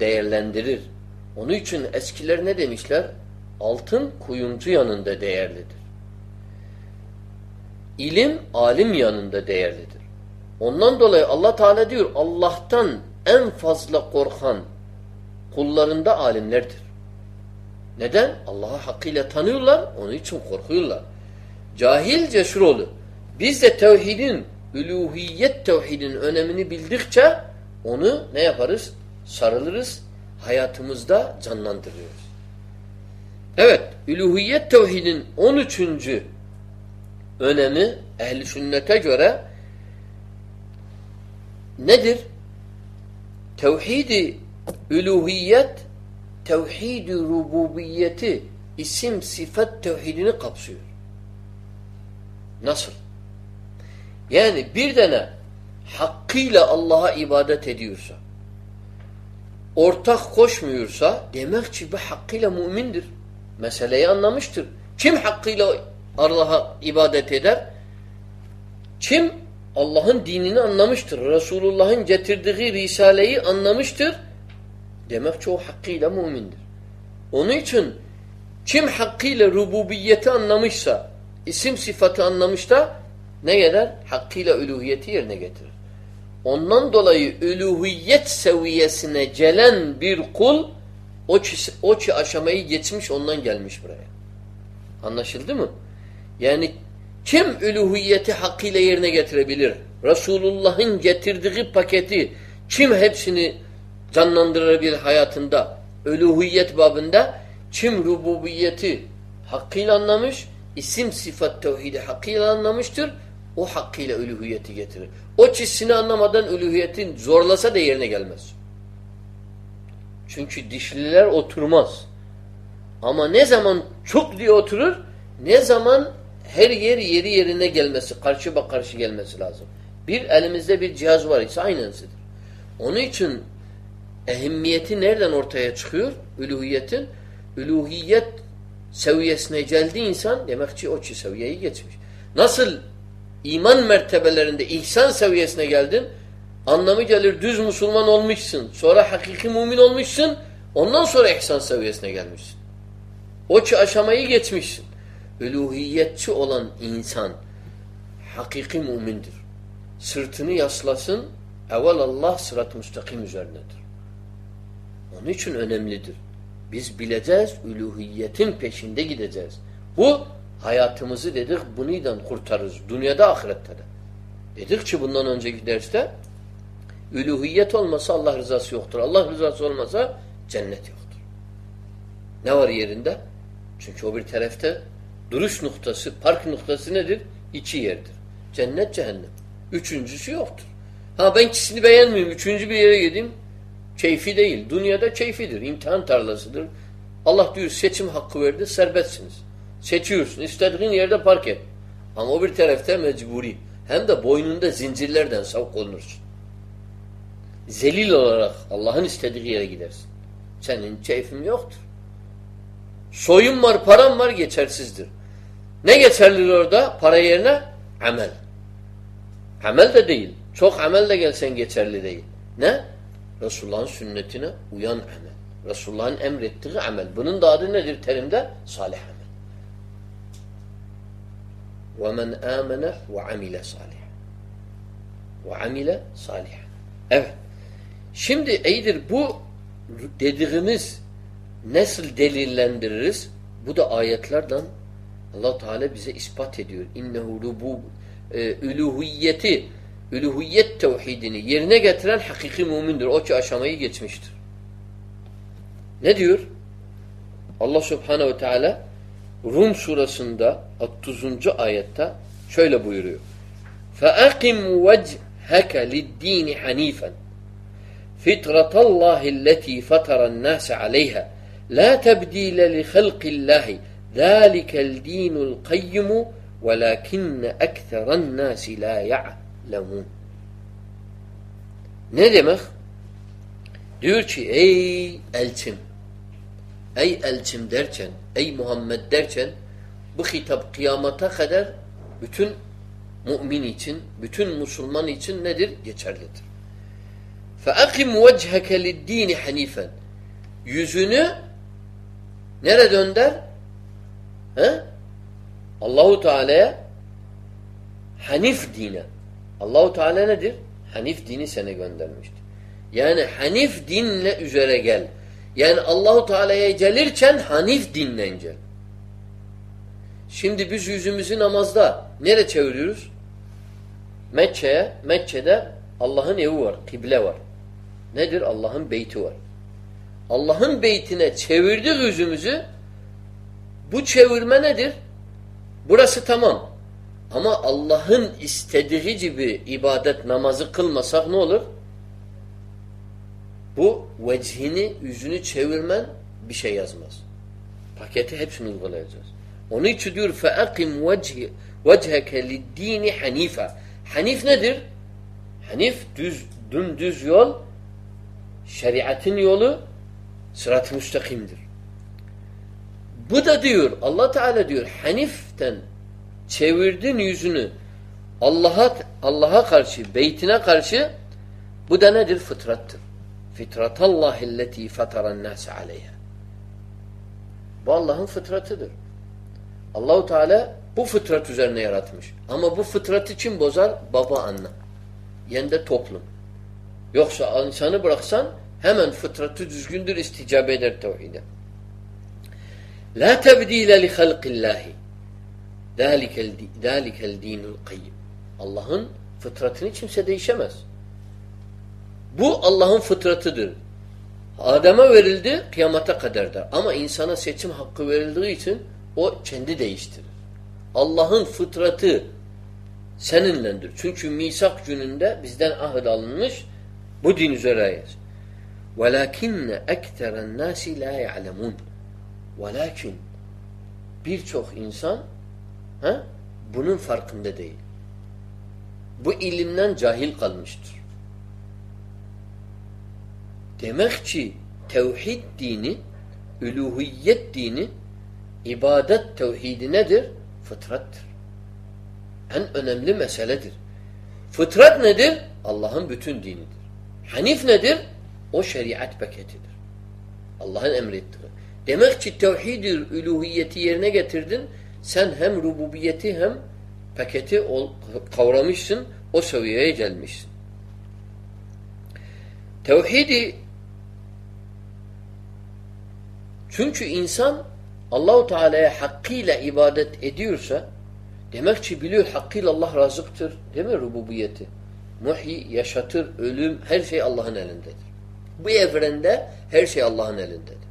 değerlendirir. Onun için eskiler ne demişler? Altın kuyumcu yanında değerlidir. İlim alim yanında değerlidir. Ondan dolayı Allah Teala diyor Allah'tan en fazla korkan kullarında alimlerdir. Neden? Allah'ı hakkıyla tanıyorlar, onun için korkuyorlar. Cahil cesur olur. Biz de tevhidin, üluhiyet tevhidin önemini bildikçe onu ne yaparız? Sarılırız, hayatımızda canlandırıyoruz. Evet, üluhiyet tevhidin 13. önemi ehli sünnete göre nedir? Tevhidi üluhiyet tevhid-i rububiyeti isim sıfat tevhidini kapsıyor. Nasıl? Yani bir tane hakkıyla Allah'a ibadet ediyorsa, ortak koşmuyorsa demek ki bu hakkıyla mümindir. Meseleyi anlamıştır. Kim hakkıyla Allah'a ibadet eder? Kim Allah'ın dinini anlamıştır. Resulullah'ın getirdiği risaleyi anlamıştır. Demek ki o hakkıyla mümindir. Onun için kim hakkıyla rububiyeti anlamışsa, isim sıfatı anlamışsa ne eder? Hakkıyla üluhiyeti yerine getirir. Ondan dolayı üluhiyet seviyesine gelen bir kul o o aşamayı geçmiş ondan gelmiş buraya. Anlaşıldı mı? Yani kim üluhiyeti hakkıyla yerine getirebilir? Resulullah'ın getirdiği paketi kim hepsini canlandırabilir hayatında? Üluhiyet babında kim rububiyeti hakkıyla anlamış, isim sıfat tevhidi hakkıyla anlamıştır, o hakkıyla üluhiyeti getirir. O çizsini anlamadan üluhiyetin zorlasa da yerine gelmez. Çünkü dişliler oturmaz. Ama ne zaman çok diye oturur, ne zaman her yer yeri yerine gelmesi, karşı bak karşı gelmesi lazım. Bir elimizde bir cihaz var ise aynısıdır. Onun için ehemmiyeti nereden ortaya çıkıyor? Üluhiyetin. Üluhiyet seviyesine geldi insan demek ki o seviyeyi geçmiş. Nasıl iman mertebelerinde ihsan seviyesine geldin anlamı gelir düz Müslüman olmuşsun. Sonra hakiki mümin olmuşsun. Ondan sonra ihsan seviyesine gelmişsin. O aşamayı geçmişsin. Üluhiyetçi olan insan hakiki mümindir. Sırtını yaslasın evvel Allah sırat-ı müstakim üzerindedir. Onun için önemlidir. Biz bileceğiz, üluhiyetin peşinde gideceğiz. Bu hayatımızı dedik buniden kurtarırız. Dünyada ahirette de. Dedik ki bundan önceki derste üluhiyet olmasa Allah rızası yoktur. Allah rızası olmasa cennet yoktur. Ne var yerinde? Çünkü o bir tarafta duruş noktası, park noktası nedir? İki yerdir. Cennet, cehennem. Üçüncüsü yoktur. Ha ben ikisini beğenmiyorum. Üçüncü bir yere gideyim. Keyfi değil. Dünyada keyfidir. İmtihan tarlasıdır. Allah diyor seçim hakkı verdi. Serbestsiniz. Seçiyorsun. İstediğin yerde park et. Ama o bir tarafta mecburi. Hem de boynunda zincirlerden savuk olunursun. Zelil olarak Allah'ın istediği yere gidersin. Senin keyfin yoktur. Soyun var, param var geçersizdir. Ne geçerli orada? Para yerine? Amel. Amel de değil. Çok amel de gelsen geçerli değil. Ne? Resulullah'ın sünnetine uyan amel. Resulullah'ın emrettiği amel. Bunun da adı nedir terimde? Salih amel. وَمَنْ آمَنَ وَعَمِلَ صَالِحًا وَعَمِلَ صَالِحًا Evet. Şimdi eydir bu dediğimiz nasıl delillendiririz? Bu da ayetlerden Allah Teala bize ispat ediyor. İnnehu rubu e, üluhiyeti üluhiyet tevhidini yerine getiren hakiki mümindir. O ki aşamayı geçmiştir. Ne diyor? Allah Subhanahu ve Teala Rum surasında 30. ayette şöyle buyuruyor. فَأَقِمْ وَجْهَكَ لِلدِّينِ حَن۪يفًا فِطْرَةَ اللّٰهِ الَّتِي فَتَرَ النَّاسَ عَلَيْهَا لَا تَبْد۪يلَ لِخَلْقِ اللّٰهِ ذَٰلِكَ الْد۪ينُ الْقَيِّمُ وَلَكِنَّ أَكْثَرَ النَّاسِ لَا يَعْلَمُونَ Ne demek? Diyor ki ey elçim ey elçim derken ey Muhammed derken bu hitap kıyamata kadar bütün mümin için, bütün Müslüman için nedir? Geçerlidir. فَاَقِمْ وَجْهَكَ لِلدِّينِ حَن۪يفًا Yüzünü nereye dönder? He? Allahu Teala'ya Hanif dine. Allahu Teala nedir? Hanif dini sana göndermiştir. Yani Hanif dinle üzere gel. Yani Allahu Teala'ya gelirken Hanif dinle gel. Şimdi biz yüzümüzü namazda nereye çeviriyoruz? Mekke'ye. Mekke'de Allah'ın evi var, kıble var. Nedir? Allah'ın beyti var. Allah'ın beytine çevirdik yüzümüzü. Bu çevirme nedir? Burası tamam. Ama Allah'ın istediği gibi ibadet namazı kılmasak ne olur? Bu vecihini, yüzünü çevirmen bir şey yazmaz. Paketi hepsini uygulayacağız. Onun için diyor فَاَقِمْ وَجْهَكَ لِلْد۪ينِ حَن۪يفًا Hanif nedir? Hanif düz, dümdüz yol, şeriatın yolu sırat-ı müstakimdir. Bu da diyor, Allah Teala diyor, Hanif'ten çevirdin yüzünü Allah'a Allah'a karşı, beytine karşı bu da nedir? Fıtrattır. Fitratallahi'lleti fataran nase aleyha. Bu Allah'ın fıtratıdır. Allahu Teala bu fıtrat üzerine yaratmış. Ama bu fıtratı kim bozar? Baba anne. Yani de toplum. Yoksa insanı bıraksan hemen fıtratı düzgündür isticabe eder tevhide. La tebdile li halqillahi. Dâlikel dinul kayyim. Allah'ın fıtratını kimse değişemez. Bu Allah'ın fıtratıdır. Adem'e verildi kıyamata kadardır. Ama insana seçim hakkı verildiği için o kendi değiştirir. Allah'ın fıtratı seninlendir. Çünkü misak gününde bizden ahd alınmış bu din üzereyiz. وَلَكِنَّ اَكْتَرَ النَّاسِ لَا يَعْلَمُونَ Velakin birçok insan he, bunun farkında değil. Bu ilimden cahil kalmıştır. Demek ki tevhid dini, üluhiyet dini, ibadet tevhidi nedir? Fıtrattır. En önemli meseledir. Fıtrat nedir? Allah'ın bütün dinidir. Hanif nedir? O şeriat paketidir. Allah'ın emrettiği. Demek ki tevhid-i üluhiyeti yerine getirdin. Sen hem rububiyeti hem paketi kavramışsın. O seviyeye gelmişsin. Tevhidi çünkü insan Allahu Teala'ya hakkıyla ibadet ediyorsa demek ki biliyor hakkıyla Allah razıktır. Değil mi rububiyeti? Muhyi, yaşatır, ölüm her şey Allah'ın elindedir. Bu evrende her şey Allah'ın elindedir.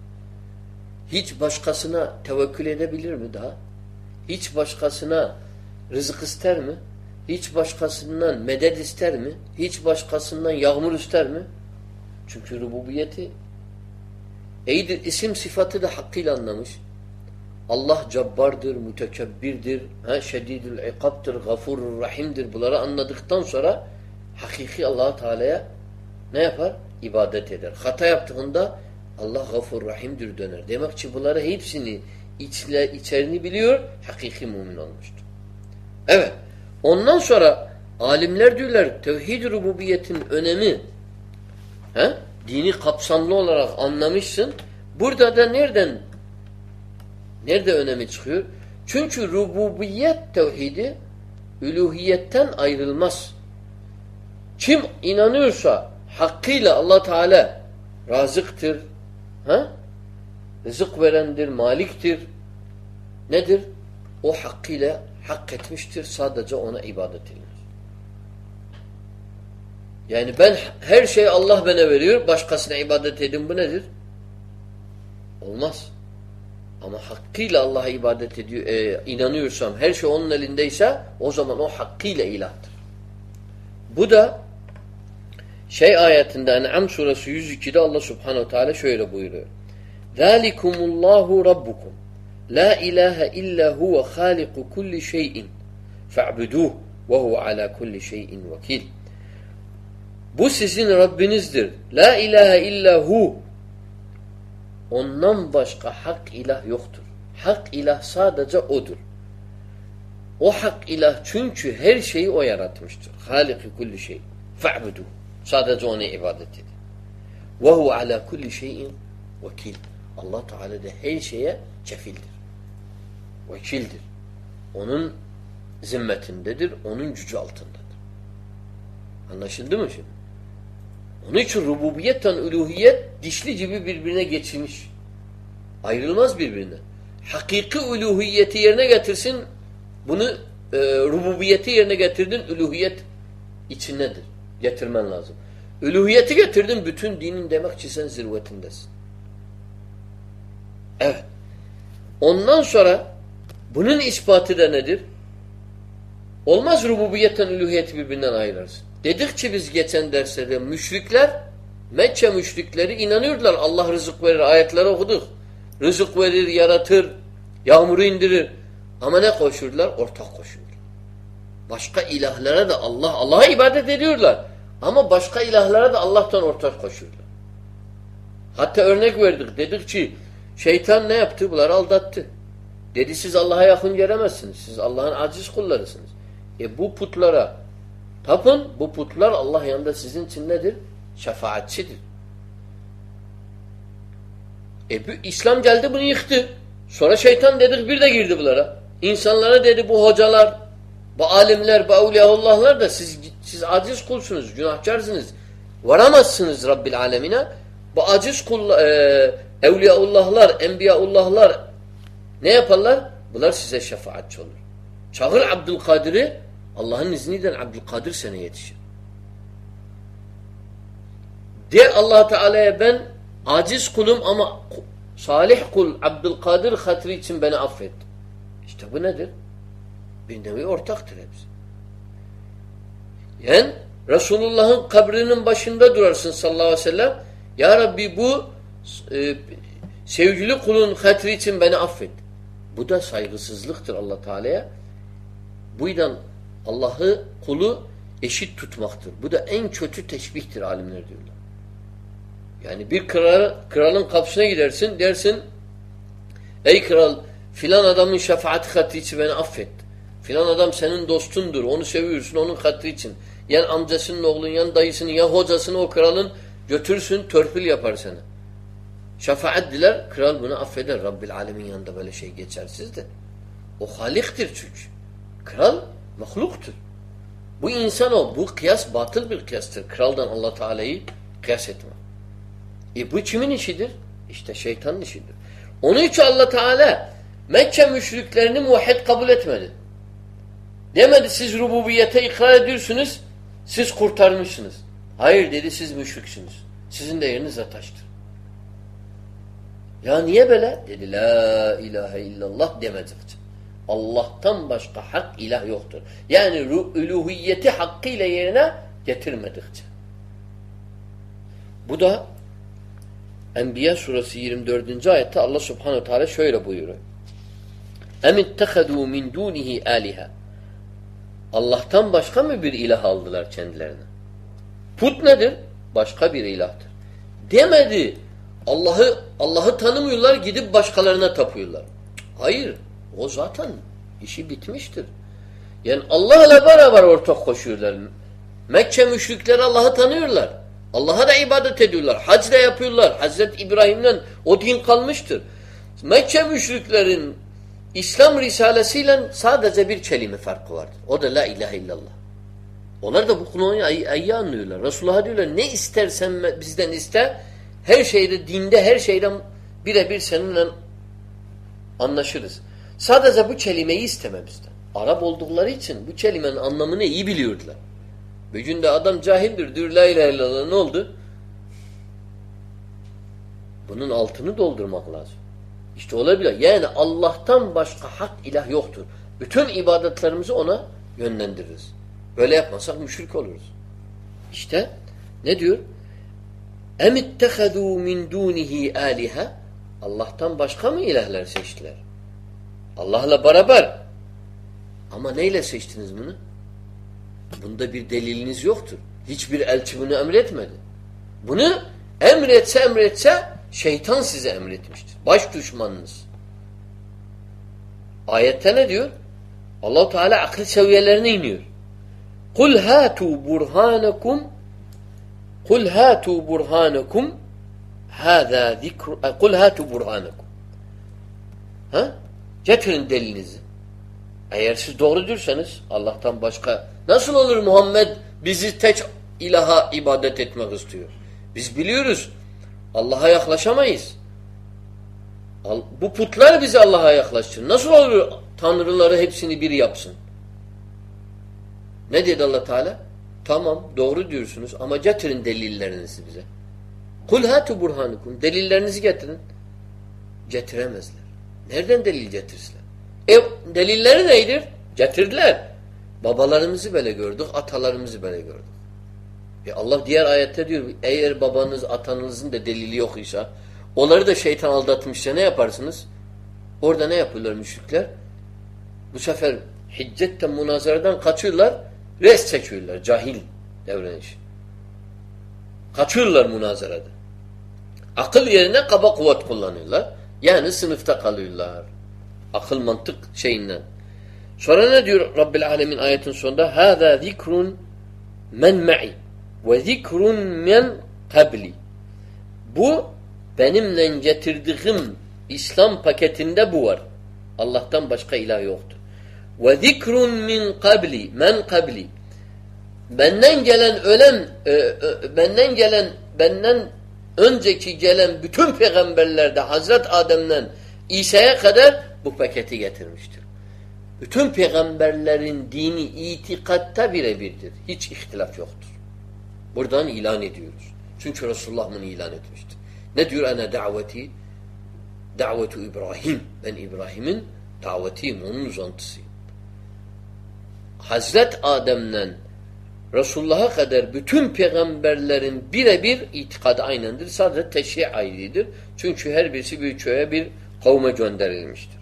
Hiç başkasına tevekkül edebilir mi daha? Hiç başkasına rızık ister mi? Hiç başkasından medet ister mi? Hiç başkasından yağmur ister mi? Çünkü rububiyeti eydir, isim sıfatı da hakkıyla anlamış. Allah cabbardır, mütekebbirdir, ha, şedidül ikabdır, gafurur, rahimdir. Bunları anladıktan sonra hakiki allah Teala'ya ne yapar? İbadet eder. Hata yaptığında Allah gafur rahimdir döner. Demek ki bunları hepsini içle, içerini biliyor, hakiki mümin olmuştur. Evet. Ondan sonra alimler diyorlar tevhid rububiyetin önemi he? Dini kapsamlı olarak anlamışsın. Burada da nereden nerede önemi çıkıyor? Çünkü rububiyet tevhidi üluhiyetten ayrılmaz. Kim inanıyorsa hakkıyla Allah Teala razıktır, Ha? Rızık verendir, maliktir. Nedir? O hakkıyla hak etmiştir. Sadece ona ibadet edilir. Yani ben her şey Allah bana veriyor, başkasına ibadet edin bu nedir? Olmaz. Ama hakkıyla Allah'a ibadet ediyor, e, inanıyorsam, her şey onun elindeyse o zaman o hakkıyla ilahtır. Bu da şey ayetinde En'am suresi 102'de Allah subhanehu teala şöyle buyuruyor. ذَٰلِكُمُ اللّٰهُ رَبُّكُمْ لَا اِلَٰهَ اِلَّا هُوَ خَالِقُ كُلِّ شَيْءٍ فَاعْبُدُوهُ وَهُوَ عَلَى كُلِّ شَيْءٍ وَكِيلٍ bu sizin Rabbinizdir. La ilahe illa hu. Ondan başka hak ilah yoktur. Hak ilah sadece odur. O hak ilah çünkü her şeyi o yaratmıştır. Haliki kulli şey. Fa'budu. Sadece ona ibadet edin. Ve hu ala kulli şeyin vekil. Allah Teala da her şeye kefildir. Vekildir. Onun zimmetindedir, onun gücü altındadır. Anlaşıldı mı şimdi? Onun için rububiyetten uluhiyet dişli gibi birbirine geçilmiş. Ayrılmaz birbirine. Hakiki uluhiyeti yerine getirsin, bunu e, rububiyeti yerine getirdin, uluhiyet içindedir. Getirmen lazım. Uluhiyeti getirdin, bütün dinin demek ki sen zirvetindesin. Evet. Ondan sonra bunun ispatı da nedir? Olmaz rububiyetten uluhiyeti birbirinden ayırarsın. Dedik ki biz geçen derslerde müşrikler, Mekke müşrikleri inanıyordular. Allah rızık verir. Ayetleri okuduk. Rızık verir, yaratır, yağmuru indirir. Ama ne koşurdular? Ortak koşuyorlar. Başka ilahlara da Allah, Allah'a ibadet ediyorlar. Ama başka ilahlara da Allah'tan ortak koşuyorlar. Hatta örnek verdik. Dedik ki şeytan ne yaptı? Bunları aldattı. Dedi siz Allah'a yakın gelemezsiniz. Siz Allah'ın aciz kullarısınız. E bu putlara tapın. Bu putlar Allah yanında sizin için nedir? Şefaatçidir. E bu, İslam geldi bunu yıktı. Sonra şeytan dedik bir de girdi bunlara. İnsanlara dedi bu hocalar, bu alimler, bu evliyaullahlar da siz siz aciz kulsunuz, günahkarsınız. Varamazsınız Rabbil alemine. Bu aciz kul, e, evliyaullahlar, enbiyaullahlar ne yaparlar? Bunlar size şefaatçi olur. Çağır Abdülkadir'i Allah'ın izniyle Abdülkadir sene yetişir. De allah Teala'ya ben aciz kulum ama salih kul Abdülkadir hatırı için beni affet. İşte bu nedir? Bir nevi ortaktır hepsi. Yani Resulullah'ın kabrinin başında durarsın sallallahu aleyhi ve sellem. Ya Rabbi bu e, sevgili kulun hatırı için beni affet. Bu da saygısızlıktır allah Teala'ya. Bu yüzden Allah'ı kulu eşit tutmaktır. Bu da en kötü teşbihtir alimler diyorlar. Yani bir kral, kralın kapısına gidersin dersin ey kral filan adamın şefaat hattı için beni affet. Filan adam senin dostundur. Onu seviyorsun onun hattı için. Yani amcasının oğlun, yan dayısının, ya hocasını o kralın götürsün törpül yapar seni. Şefaat diler, kral bunu affeder. Rabbil alemin yanında böyle şey geçersiz de. O haliktir çünkü. Kral mahluktur. Bu insan o. Bu kıyas batıl bir kıyastır. Kraldan Allah Teala'yı kıyas etme. E bu kimin işidir? İşte şeytanın işidir. Onun için Allah Teala Mekke müşriklerini muvahhid kabul etmedi. Demedi siz rububiyete ikrar ediyorsunuz, siz kurtarmışsınız. Hayır dedi siz müşriksiniz. Sizin de yeriniz ataştır. Ya niye böyle? Dedi la ilahe illallah demedikçe. Allah'tan başka hak ilah yoktur. Yani üluhiyeti hakkıyla yerine getirmedikçe. Bu da Enbiya suresi 24. ayette Allah subhanehu teala şöyle buyuruyor. İttehedû min dûnihi âliha. Allah'tan başka mı bir ilah aldılar kendilerine? Put nedir? Başka bir ilahtır. Demedi. Allah'ı Allah'ı tanımıyorlar gidip başkalarına tapıyorlar. Hayır. O zaten işi bitmiştir. Yani Allah ile beraber ortak koşuyorlar. Mekke müşrikleri Allah'ı tanıyorlar. Allah'a da ibadet ediyorlar. Hac da yapıyorlar. Hazreti İbrahim'den o din kalmıştır. Mekke müşriklerin İslam risalesiyle sadece bir kelime farkı vardır. O da la ilahe illallah. Onlar da bu konuyu ayı anlıyorlar. Resulullah'a diyorlar ne istersen bizden iste her şeyde dinde her şeyden birebir seninle anlaşırız. Sadece bu kelimeyi isteme bizden. Arap oldukları için bu kelimenin anlamını iyi biliyordular. Bir günde adam cahildir diyor la ilahe illallah ne oldu? Bunun altını doldurmak lazım. İşte olabilir. Yani Allah'tan başka hak ilah yoktur. Bütün ibadetlerimizi ona yönlendiririz. Böyle yapmasak müşrik oluruz. İşte ne diyor? İttehedû min dûnihi âliha Allah'tan başka mı ilahlar seçtiler? Allah'la beraber. Ama neyle seçtiniz bunu? Bunda bir deliliniz yoktur. Hiçbir elçi bunu emretmedi. Bunu emretse emretse şeytan size emretmiştir. Baş düşmanınız. Ayette ne diyor? allah Teala akıl seviyelerine iniyor. Kul hatu burhanakum Kul hatu burhanakum hâzâ zikru kul hatu burhanakum Ha? Getirin delinizi. Eğer siz doğru diyorsanız Allah'tan başka nasıl olur Muhammed bizi tek ilaha ibadet etmek istiyor? Biz biliyoruz Allah'a yaklaşamayız. Bu putlar bizi Allah'a yaklaştırır. Nasıl olur tanrıları hepsini bir yapsın? Ne dedi allah Teala? Tamam doğru diyorsunuz ama getirin delillerinizi bize. Kul hatu burhanukum. Delillerinizi getirin. Getiremezler. Nereden delil getirsinler? E delilleri neydir? Getirdiler. Babalarımızı böyle gördük, atalarımızı böyle gördük. E Allah diğer ayette diyor, eğer babanız, atanızın da delili yok ise, onları da şeytan aldatmışsa ne yaparsınız? Orada ne yapıyorlar müşrikler? Bu sefer hiccetten, münazaradan kaçıyorlar, res çekiyorlar, cahil devreniş. Kaçıyorlar münazarada. Akıl yerine kaba kuvvet kullanıyorlar. Yani sınıfta kalıyorlar. Akıl mantık şeyinden. Sonra ne diyor Rabbil Alemin ayetin sonunda? Hâzâ zikrun men me'i ve zikrun men kabli. Bu benimle getirdiğim İslam paketinde bu var. Allah'tan başka ilah yoktur. Ve zikrun min kabli, men kabli. Benden gelen ölen, e, e, benden gelen, benden önceki gelen bütün peygamberlerde Hazret Adem'den İsa'ya kadar bu paketi getirmiştir. Bütün peygamberlerin dini itikatta birebirdir. Hiç ihtilaf yoktur. Buradan ilan ediyoruz. Çünkü Resulullah bunu ilan etmiştir. Ne diyor? Ana daveti davetu İbrahim. Ben İbrahim'in davetiyim, onun uzantısıyım. Hazret Adem'den Resulullah'a kadar bütün peygamberlerin birebir itikadı aynendir. Sadece teşri ayrıdır. Çünkü her birisi bir köye bir kavme gönderilmiştir.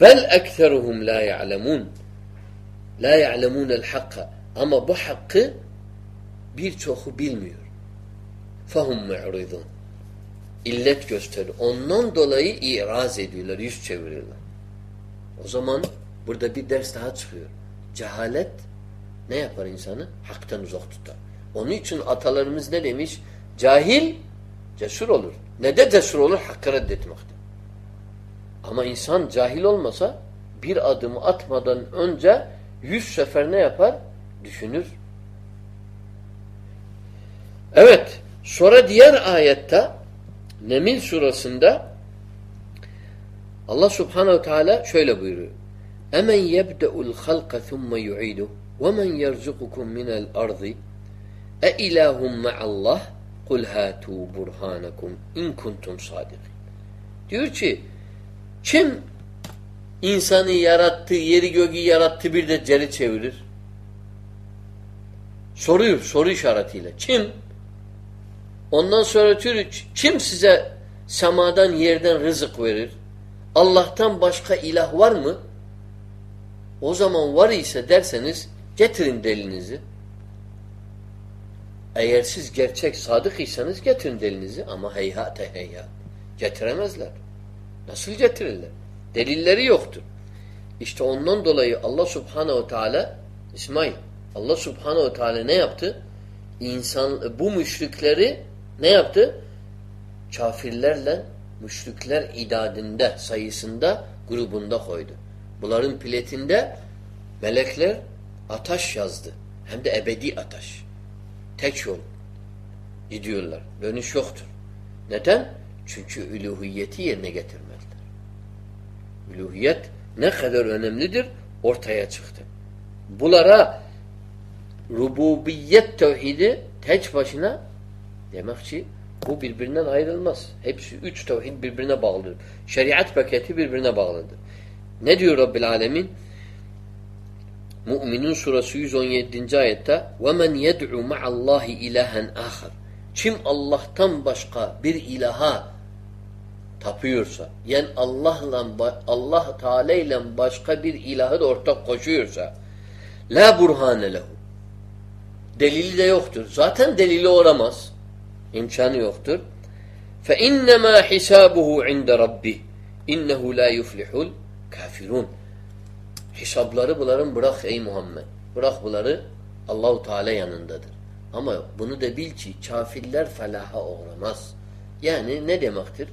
Bel ekseruhum la ya'lemun. La ya'lemunel hakka. Ama bu hakkı birçoku bilmiyor. Fahum mu'ridun. İllet gösterir. Ondan dolayı iraz ediyorlar, yüz çeviriyorlar. O zaman burada bir ders daha çıkıyor. Cehalet ne yapar insanı? Haktan uzak tutar. Onun için atalarımız ne demiş? Cahil cesur olur. Ne de cesur olur? Hakkı reddetmekte. Ama insan cahil olmasa bir adımı atmadan önce yüz sefer ne yapar? Düşünür. Evet. Sonra diğer ayette Nemil surasında Allah subhanehu teala şöyle buyuruyor. Emen yebde'ul halka thumme yu'iduh وَمَنْ يَرْزُقُكُمْ مِنَ الْأَرْضِ اَاِلَٰهُمْ مَعَ اللّٰهِ قُلْ هَاتُوا بُرْهَانَكُمْ اِنْ كُنْتُمْ صَادِقِينَ Diyor ki kim insanı yarattı, yeri göğü yarattı bir de geri çevirir? Soruyor, soru işaretiyle. Kim? Ondan sonra diyor, kim size semadan yerden rızık verir? Allah'tan başka ilah var mı? O zaman var ise derseniz Getirin delinizi. Eğer siz gerçek sadık iseniz getirin delinizi ama heyhate heyhat. Getiremezler. Nasıl getirirler? Delilleri yoktur. İşte ondan dolayı Allah subhanehu teala İsmail Allah subhanehu teala ne yaptı? İnsan, bu müşrikleri ne yaptı? Kafirlerle müşrikler idadinde, sayısında, grubunda koydu. Bunların piletinde melekler Ataş yazdı. Hem de ebedi ataş. Tek yol. Gidiyorlar. Dönüş yoktur. Neden? Çünkü üluhiyeti yerine getirmediler. Üluhiyet ne kadar önemlidir ortaya çıktı. Bulara rububiyet tevhidi tek başına demek ki bu birbirinden ayrılmaz. Hepsi üç tevhid birbirine bağlıdır. Şeriat paketi birbirine bağlıdır. Ne diyor Rabbil Alemin? Mü'minun suresi 117. ayette وَمَنْ يَدْعُ مَعَ اللّٰهِ اِلَٰهًا آخَرٍ Kim Allah'tan başka bir ilaha tapıyorsa, yani Allah'la Allah Teala ile başka bir ilahı da ortak koşuyorsa, la burhane lehu. Delili de yoktur. Zaten delili olamaz. İmkanı yoktur. Fe innema hisabuhu inde rabbih. İnnehu la yuflihul kafirun. Hesapları bunların bırak ey Muhammed. Bırak bunları Allahu Teala yanındadır. Ama bunu da bil ki kafirler felaha uğramaz. Yani ne demektir?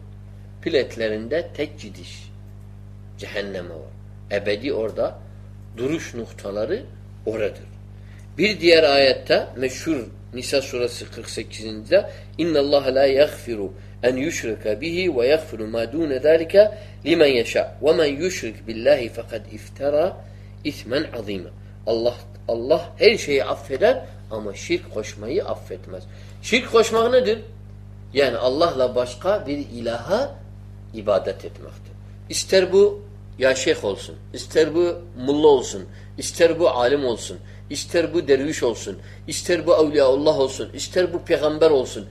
Piletlerinde tek gidiş. Cehenneme var. Ebedi orada duruş noktaları oradır. Bir diğer ayette meşhur Nisa suresi 48'de İnna Allah la yaghfiru en yushraka bihi ve yaghfiru ma dun zalika limen yasha ve men yushrik billahi fakat iftara ismen azima. Allah Allah her şeyi affeder ama şirk koşmayı affetmez. Şirk koşmak nedir? Yani Allah'la başka bir ilaha ibadet etmektir. İster bu ya şeyh olsun, ister bu mulla olsun, ister bu alim olsun, ister bu derviş olsun, ister bu evliyaullah olsun, ister bu peygamber olsun.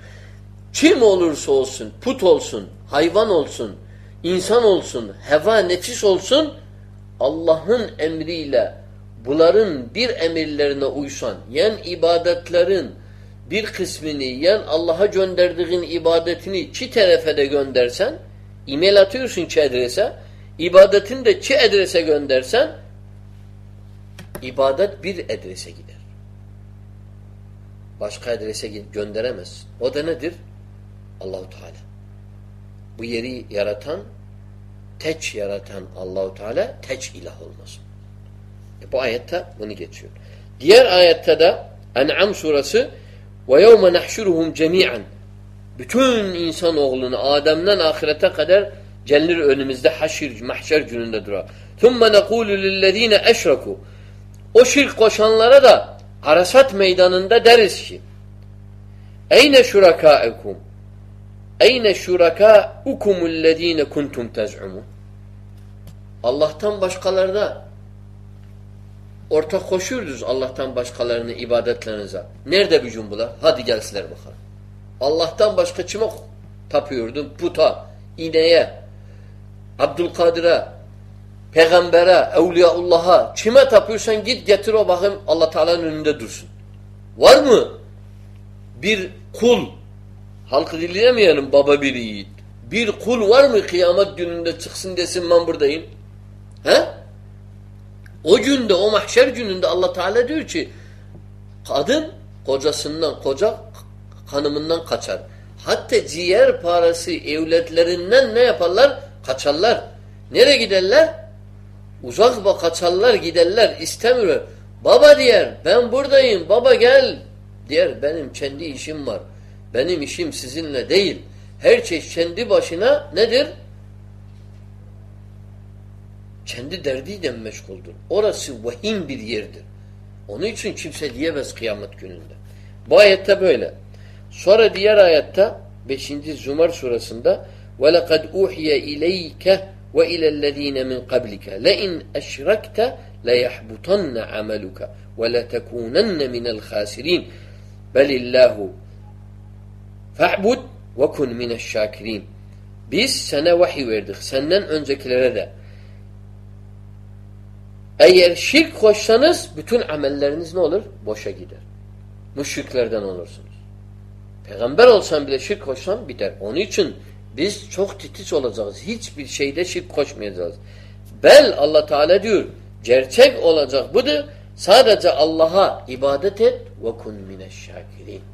Kim olursa olsun, put olsun, hayvan olsun, insan olsun, heva nefis olsun, Allah'ın emriyle bunların bir emirlerine uysan, yen ibadetlerin bir kısmını, yen Allah'a gönderdiğin ibadetini iki tarafa da göndersen, e-mail atıyorsun ki adrese, ibadetini de iki adrese göndersen, ibadet bir adrese gider. Başka adrese gönderemezsin. O da nedir? Allahu Teala. Bu yeri yaratan, teç yaratan Allahu Teala teç ilah olmasın. E bu ayette bunu geçiyor. Diğer ayette de En'am suresi ve yevme nahşuruhum cemi'an bütün insan oğlunu Adem'den ahirete kadar cennet önümüzde haşir mahşer gününde durar. Thumma naqulu lillezine eşraku o şirk koşanlara da Arasat meydanında deriz ki Eyne şurakâekum Eyne şurakâukumüllezîne kuntum tez'umun Allah'tan başkalarına ortak koşuyoruz Allah'tan başkalarını ibadetlerinize. Nerede bir cumbular? Hadi gelsinler bakalım. Allah'tan başka kime tapıyordun? Puta, ineğe, Abdülkadir'e, peygambere, evliyaullah'a kime tapıyorsan git getir o bakayım Allah Teala'nın önünde dursun. Var mı? Bir kul halkı dinleyemeyelim baba bir yiğit. Bir kul var mı kıyamet gününde çıksın desin ben buradayım? He? O günde o mahşer gününde Allah Teala diyor ki kadın kocasından koca hanımından kaçar. Hatta ciğer parası evletlerinden ne yaparlar? Kaçarlar. Nereye giderler? Uzak kaçarlar giderler istemiyor. Baba diyer ben buradayım baba gel diyer benim kendi işim var. Benim işim sizinle değil. Her şey kendi başına nedir? Kendi derdiyle meşguldür. Orası vahim bir yerdir. Onun için kimse diyemez kıyamet gününde. Bu ayette böyle. Sonra diğer ayette 5. Zumar surasında وَلَقَدْ اُوحِيَ اِلَيْكَ وَاِلَى الَّذ۪ينَ مِنْ قَبْلِكَ لَاِنْ اَشْرَكْتَ لَيَحْبُطَنَّ عَمَلُكَ وَلَتَكُونَنَّ مِنَ الْخَاسِرِينَ بَلِ اللّٰهُ E'bud ve kun mineşşâkirîn. Biz sana vahiy verdik. Senden öncekilere de. Eğer şirk koşsanız bütün amelleriniz ne olur? Boşa gider. Müşriklerden olursunuz. Peygamber olsan bile şirk koşsan biter. Onun için biz çok titiz olacağız. Hiçbir şeyde şirk koşmayacağız. Bel Allah Teala diyor gerçek olacak budur. Sadece Allah'a ibadet et ve kun mineşşakirin.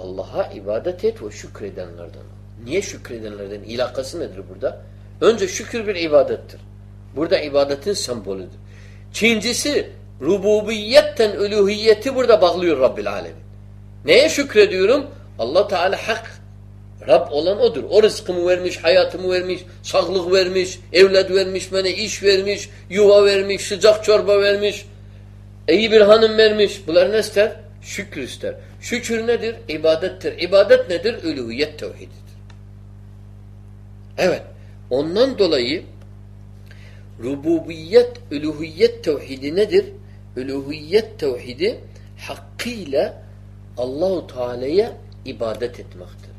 Allah'a ibadet et ve şükredenlerden. Niye şükredenlerden? İlakası nedir burada? Önce şükür bir ibadettir. Burada ibadetin sembolüdür. İkincisi rububiyetten uluhiyeti burada bağlıyor Rabbil Alemin. Neye şükrediyorum? Allah Teala hak Rab olan odur. O rızkımı vermiş, hayatımı vermiş, sağlık vermiş, evlat vermiş, bana iş vermiş, yuva vermiş, sıcak çorba vermiş, iyi bir hanım vermiş. Bunlar ne ister? Şükür ister. Şükür nedir? İbadettir. İbadet nedir? Uluhiyet tevhididir. Evet. Ondan dolayı rububiyet, uluhiyet tevhidi nedir? Uluhiyet tevhidi hakkıyla Allahu Teala'ya ibadet etmektir.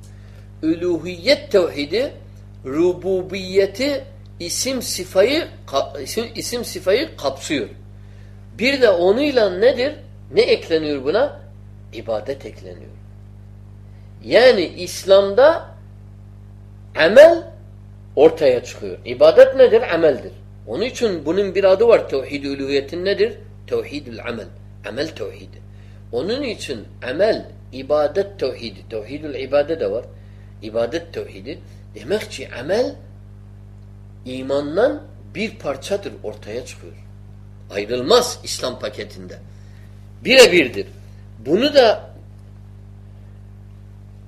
Uluhiyet tevhidi rububiyeti isim sifayı isim, sifayı kapsıyor. Bir de onuyla nedir? Ne ekleniyor buna? İbadet ekleniyor. Yani İslam'da amel ortaya çıkıyor. İbadet nedir? Ameldir. Onun için bunun bir adı var. Tevhid-i uluhiyetin nedir? Tevhid-ül amel. Amel tevhidi. Onun için amel, ibadet tevhidi, tevhidül ibade de var. İbadet tevhidi. Demek ki amel imandan bir parçadır ortaya çıkıyor. Ayrılmaz İslam paketinde. Birebirdir. Bunu da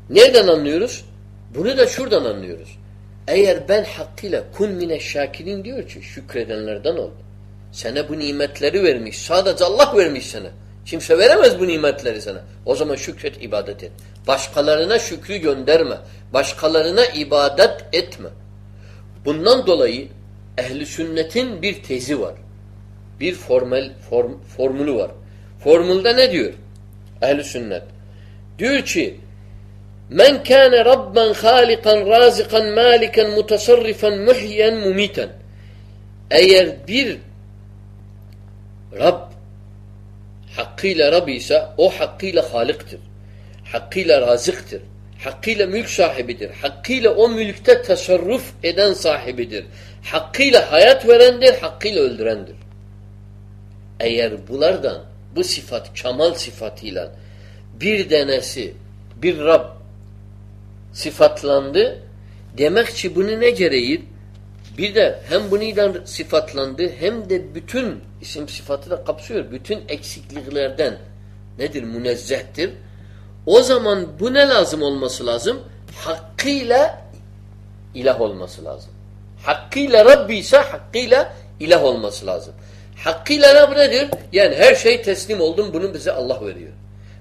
nereden anlıyoruz? Bunu da şuradan anlıyoruz. Eğer ben hakkıyla kun mine şakirin diyor ki şükredenlerden ol. Sana bu nimetleri vermiş. Sadece Allah vermiş sana. Kimse veremez bu nimetleri sana. O zaman şükret, ibadet et. Başkalarına şükrü gönderme. Başkalarına ibadet etme. Bundan dolayı ehli sünnetin bir tezi var. Bir formel form, formülü var. Formülde ne diyor? Ehli sünnet. Diyor ki Men kâne rabben hâlikan râzikan mâliken mutasarrifan muhyen mumiten. Eğer bir Rab hakkıyla Rab ise o hakkıyla halıktır. Hakkıyla razıktır. Hakkıyla mülk sahibidir. Hakkıyla o mülkte tasarruf eden sahibidir. Hakkıyla hayat verendir, hakkıyla öldürendir. Eğer bulardan bu sıfat, kemal sıfatıyla bir denesi, bir Rab sıfatlandı, demek ki bunu ne gereğir? Bir de hem bundan sıfatlandı hem de bütün isim sıfatı da kapsıyor. Bütün eksikliklerden nedir? Münezzehtir. O zaman bu ne lazım olması lazım? Hakkıyla ilah olması lazım. Hakkıyla Rabbi ise hakkıyla ilah olması lazım. Hakkıyla Rab nedir? Yani her şey teslim oldum bunu bize Allah veriyor.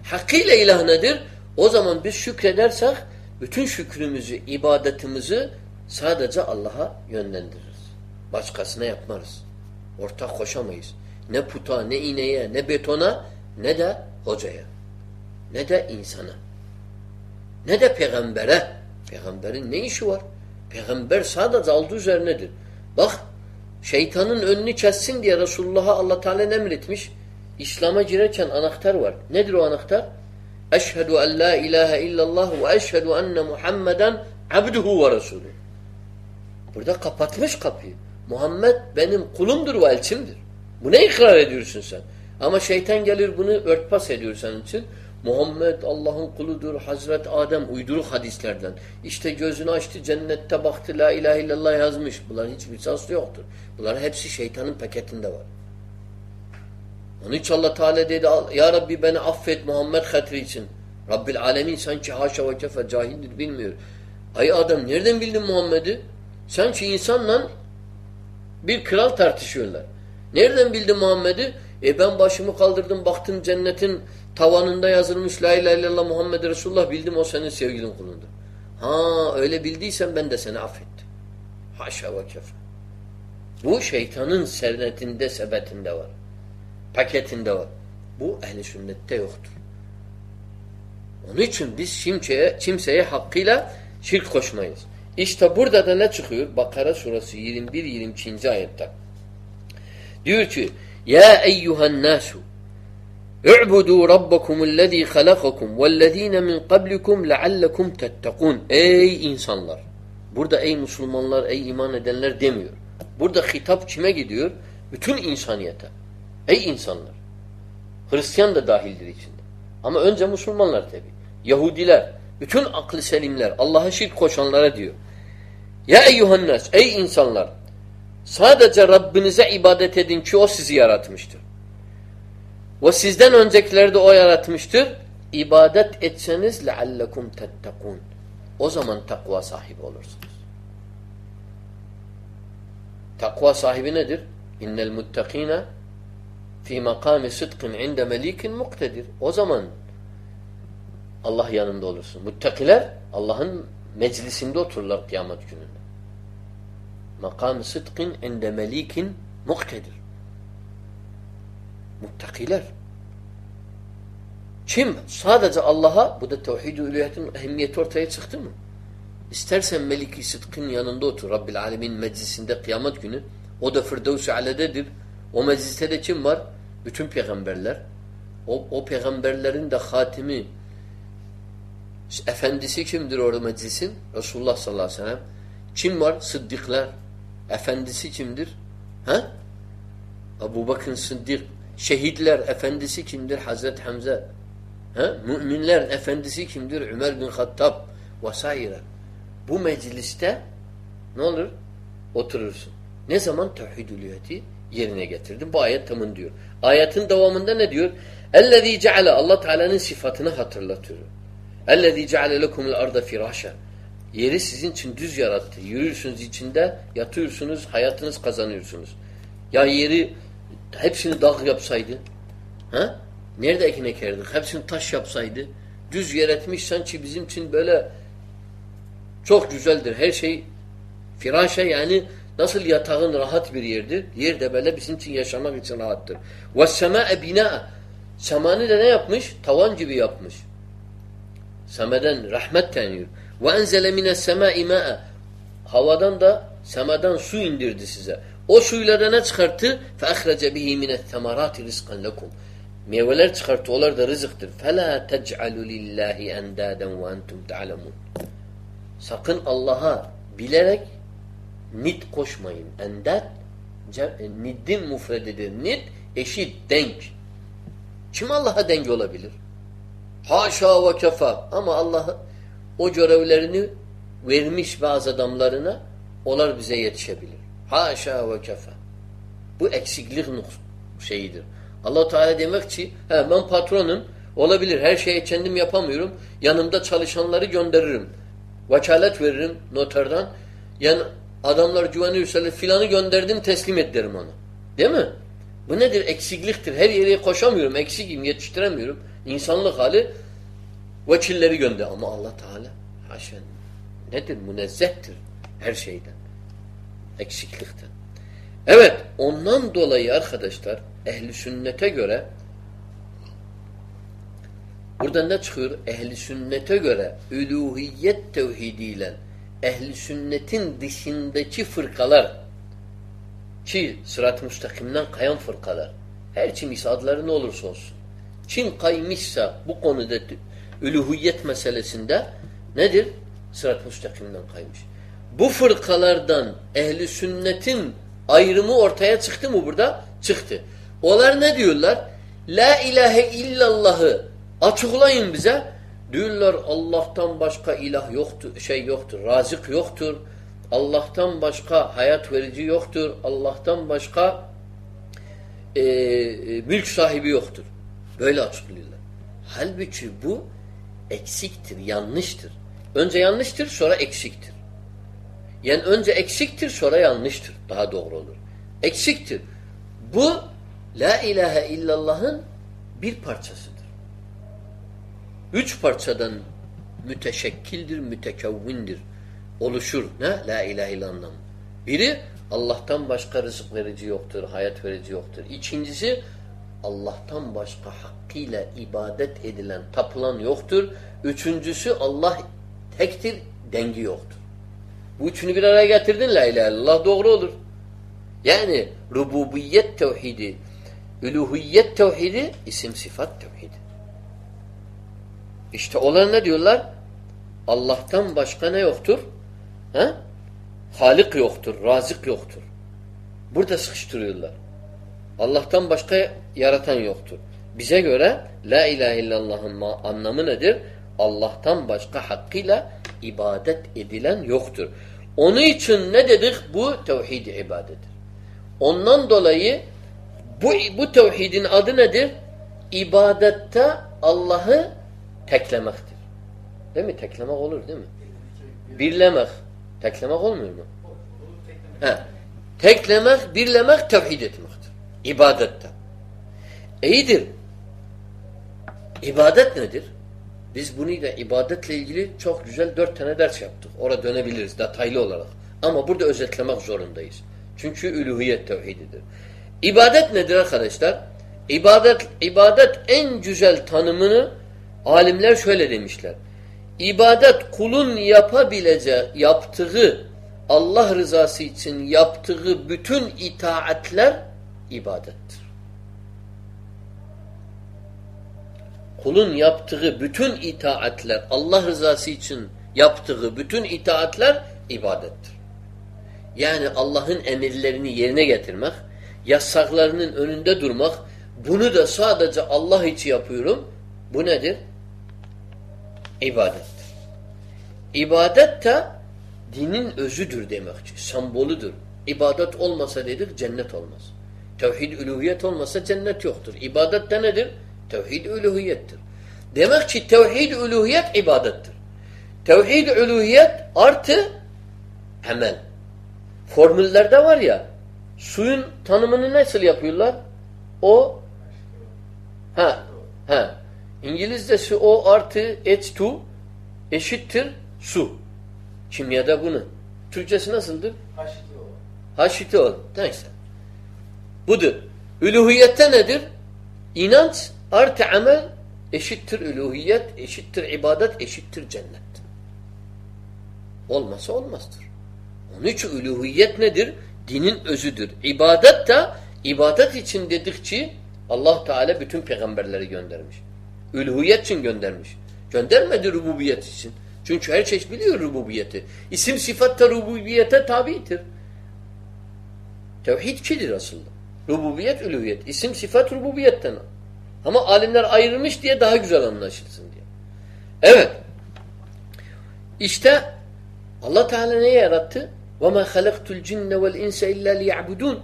Hakkıyla ilah nedir? O zaman biz şükredersek bütün şükrümüzü, ibadetimizi sadece Allah'a yönlendiririz. Başkasına yapmarız. Ortak koşamayız. Ne puta, ne ineğe, ne betona, ne de hocaya. Ne de insana. Ne de peygambere. Peygamberin ne işi var? Peygamber sadece aldığı üzerinedir. Bak şeytanın önünü kessin diye Resulullah'a Allah Teala emretmiş. İslam'a girerken anahtar var. Nedir o anahtar? Eşhedü en la ilahe illallah ve eşhedü enne Muhammeden abduhu ve resulü. Burada kapatmış kapıyı. Muhammed benim kulumdur ve elçimdir. Bu ne ikrar ediyorsun sen? Ama şeytan gelir bunu örtbas ediyor senin için. Muhammed Allah'ın kuludur. Hazret Adem uyduruk hadislerden. İşte gözünü açtı cennette baktı la ilahe illallah yazmış. Bunların hiçbir sası yoktur. Bunların hepsi şeytanın paketinde var. Onun için Allah Teala dedi Ya Rabbi beni affet Muhammed hatri için. Rabbil alemin sanki haşa ve kefe cahildir bilmiyor. Ay adam nereden bildin Muhammed'i? Sanki insanla bir kral tartışıyorlar. Nereden bildin Muhammed'i? E ben başımı kaldırdım baktım cennetin tavanında yazılmış La ilahe illallah Muhammed Resulullah bildim o senin sevgilin kulundur. Ha öyle bildiysen ben de seni affettim. Haşa ve kefe. Bu şeytanın sernetinde, sebetinde var. Paketinde var. Bu ehli sünnette yoktur. Onun için biz kimseye, kimseye hakkıyla şirk koşmayız. İşte burada da ne çıkıyor? Bakara surası 21-22. ayette. Diyor ki Ya eyyuhan nasu اعبدوا ربكم الذي خلقكم والذين من قبلكم لعلكم تتقون Ey insanlar! Burada ey Müslümanlar, ey iman edenler demiyor. Burada hitap kime gidiyor? Bütün insaniyete. Ey insanlar! Hristiyan da dahildir içinde. Ama önce Müslümanlar tabi. Yahudiler, bütün aklı selimler, Allah'a şirk koşanlara diyor. Ya eyyuhannas, ey insanlar! Sadece Rabbinize ibadet edin ki o sizi yaratmıştır. Ve sizden öncekileri de o yaratmıştır. İbadet etseniz leallekum tettekun. O zaman takva sahibi olursunuz. Takva sahibi nedir? İnnel muttakine fi makami sıdkın inde melikin muktedir. O zaman Allah yanında olursun. Muttakiler Allah'ın meclisinde otururlar kıyamet gününde. Makam-ı sıdkın inde melikin muktedir. Muttakiler. Kim? Sadece Allah'a bu da tevhid-i uluhiyetin ehemmiyeti ortaya çıktı mı? İstersen Meliki Sıdk'ın yanında otur. Rabbil Alemin meclisinde kıyamet günü. O da Firdevs-i Ale'dedir. O mecliste de kim var? Bütün peygamberler. O, o peygamberlerin de hatimi efendisi kimdir orada meclisin? Resulullah sallallahu aleyhi ve sellem. Kim var? Sıddıklar. Efendisi kimdir? Ha? Ebu Bakın Sıddık. Şehitler efendisi kimdir? Hazreti Hamza. He? Müminler efendisi kimdir? Ömer bin Hattab vesaire. Bu mecliste ne olur? Oturursun. Ne zaman tevhidülüyeti yerine getirdin? Bu ayet tamın diyor. Ayetin devamında ne diyor? Ellezî ceale Allah Teala'nın sıfatını hatırlatıyor. Ellezî ceale lekumul arda firâşen. Yeri sizin için düz yarattı. Yürürsünüz içinde, yatıyorsunuz, hayatınız kazanıyorsunuz. Ya yeri hepsini dağ yapsaydı, ha? nerede ekin ekerdik? Hepsini taş yapsaydı, düz yer etmiş sanki bizim için böyle çok güzeldir. Her şey firaşa yani nasıl yatağın rahat bir yerdir. Yer de böyle bizim için yaşamak için rahattır. وَالسَّمَاءَ بِنَاءَ Semanı da ne yapmış? Tavan gibi yapmış. Semeden rahmet deniyor. وَاَنْزَلَ مِنَ السَّمَاءِ مَاءَ Havadan da semadan su indirdi size. O suyla da ne çıkarttı? فَاَخْرَجَ بِهِ مِنَ الثَّمَرَاتِ رِزْقًا لَكُمْ Meyveler çıkarttı. Onlar da rızıktır. فَلَا تَجْعَلُوا لِلّٰهِ اَنْدَادًا وَاَنْتُمْ تَعْلَمُونَ Sakın Allah'a bilerek nit koşmayın. Endat niddin mufredidir. Nit eşit, denk. Kim Allah'a denk olabilir? Haşa ve kefa. Ama Allah o görevlerini vermiş bazı adamlarına onlar bize yetişebilir. Haşa ve kefa. Bu eksiklik şeyidir. allah Teala demek ki he, ben patronum olabilir her şeyi kendim yapamıyorum. Yanımda çalışanları gönderirim. Vekalet veririm noterden. Yani adamlar güveniyorsa filanı gönderdim teslim et derim ona. Değil mi? Bu nedir? Eksikliktir. Her yere koşamıyorum. Eksikim yetiştiremiyorum. İnsanlık hali vekilleri gönder. Ama Allah Teala haşa nedir? Münezzehtir her şeyden. Eksiklikten. Evet ondan dolayı arkadaşlar ehli sünnete göre Burada ne çıkıyor? Ehli sünnete göre üluhiyet tevhidiyle ehli sünnetin dışındaki fırkalar ki sırat-ı müstakimden kayan fırkalar her kimisi adları ne olursa olsun kim kaymışsa bu konuda üluhiyet meselesinde nedir? Sırat-ı müstakimden kaymış. Bu fırkalardan ehli sünnetin ayrımı ortaya çıktı mı burada? Çıktı. Onlar ne diyorlar? La ilahe illallahı Açıklayın bize. Diyorlar Allah'tan başka ilah yoktur, şey yoktur, razık yoktur. Allah'tan başka hayat verici yoktur. Allah'tan başka e, e, mülk sahibi yoktur. Böyle açıklıyorlar. Halbuki bu eksiktir, yanlıştır. Önce yanlıştır, sonra eksiktir. Yani önce eksiktir, sonra yanlıştır. Daha doğru olur. Eksiktir. Bu La ilahe illallah'ın bir parçası. Üç parçadan müteşekkildir, mütekevvindir. Oluşur. Ne? La ilahe illallah. Biri Allah'tan başka rızık verici yoktur, hayat verici yoktur. İkincisi Allah'tan başka hakkıyla ibadet edilen, tapılan yoktur. Üçüncüsü Allah tektir, dengi yoktur. Bu üçünü bir araya getirdin la ilahe illallah doğru olur. Yani rububiyet tevhidi, üluhiyet tevhidi, isim sıfat tevhidi. İşte onlar ne diyorlar? Allah'tan başka ne yoktur? He? Halik yoktur, razık yoktur. Burada sıkıştırıyorlar. Allah'tan başka yaratan yoktur. Bize göre La ilahe illallah'ın anlamı nedir? Allah'tan başka hakkıyla ibadet edilen yoktur. Onun için ne dedik? Bu tevhid ibadettir. Ondan dolayı bu, bu tevhidin adı nedir? İbadette Allah'ı teklemektir. Değil mi? Teklemek olur değil mi? Birlemek. Teklemek olmuyor mu? He. Teklemek, birlemek tevhid etmektir. İbadette. İyidir. İbadet nedir? Biz bunu da ibadetle ilgili çok güzel dört tane ders yaptık. Orada dönebiliriz detaylı olarak. Ama burada özetlemek zorundayız. Çünkü üluhiyet tevhididir. İbadet nedir arkadaşlar? İbadet, ibadet en güzel tanımını Alimler şöyle demişler. İbadet kulun yapabileceği, yaptığı, Allah rızası için yaptığı bütün itaatler ibadettir. Kulun yaptığı bütün itaatler, Allah rızası için yaptığı bütün itaatler ibadettir. Yani Allah'ın emirlerini yerine getirmek, yasaklarının önünde durmak, bunu da sadece Allah için yapıyorum, Bu nedir? İbadettir. İbadet de dinin özüdür demekçi. Sembolüdür. İbadet olmasa dedik cennet olmaz. Tevhid üluhiyet olmasa cennet yoktur. İbadet de nedir? Tevhid üluhiyettir. Demek ki tevhid üluhiyet ibadettir. Tevhid üluhiyet artı amel. Formüllerde var ya suyun tanımını nasıl yapıyorlar? O ha ha İngilizcesi o artı H2 eşittir su. Kimyada bunu. Türkçesi nasıldır? Haşiti ol. Neyse. Budur. Üluhiyette nedir? İnanç artı amel eşittir üluhiyet, eşittir ibadet, eşittir cennet. Olmasa olmazdır. Onun için üluhiyet nedir? Dinin özüdür. İbadet de ibadet için dedikçe Allah Teala bütün peygamberleri göndermiş. Üluhiyet için göndermiş. Göndermedi rububiyet için. Çünkü her şey biliyor rububiyeti. İsim sıfat da rububiyete tabidir. Tevhid kidir aslında. Rububiyet, üluhiyet. İsim sıfat rububiyetten. Ama alimler ayrılmış diye daha güzel anlaşılsın diye. Evet. İşte Allah Teala ne yarattı? وَمَا خَلَقْتُ الْجِنَّ وَالْاِنْسَ اِلَّا لِيَعْبُدُونَ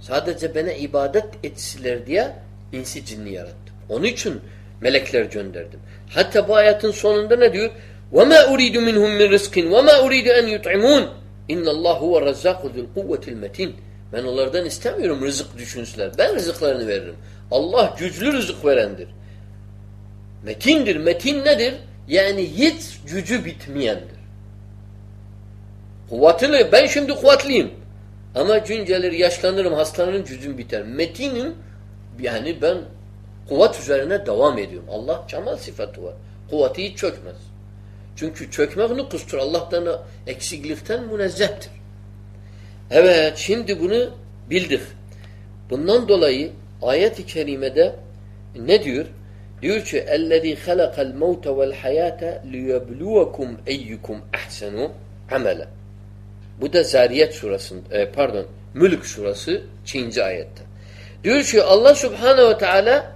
Sadece bana ibadet etsiler diye insi cinni yarattı. Onun için melekler gönderdim. Hatta bu ayetin sonunda ne diyor? وَمَا أُرِيدُ مِنْهُمْ مِنْ رِزْقٍ وَمَا أُرِيدُ أَنْ يُطْعِمُونَ اِنَّ اللّٰهُ هُوَ الرَّزَّاقُ ذُو الْقُوَّةِ الْمَتِينَ Ben onlardan istemiyorum rızık düşünsünler. Ben rızıklarını veririm. Allah güçlü rızık verendir. Metindir. Metin nedir? Yani hiç gücü bitmeyendir. Kuvvetli. Ben şimdi kuvvetliyim. Ama gün gelir yaşlanırım, hastalanırım, gücüm biter. Metinim yani ben kuvvet üzerine devam ediyorum. Allah kemal sıfatı var. Kuvveti hiç çökmez. Çünkü çökmek nukustur. Allah'tan eksiklikten münezzehtir. Evet şimdi bunu bildik. Bundan dolayı ayet-i kerimede ne diyor? Diyor ki اَلَّذ۪ي خَلَقَ الْمَوْتَ وَالْحَيَاةَ لِيَبْلُوَكُمْ اَيُّكُمْ اَحْسَنُوا عَمَلًا Bu da Zariyet surasında, e, pardon, Mülk surası 2. ayette. Diyor ki Allah subhanehu ve teala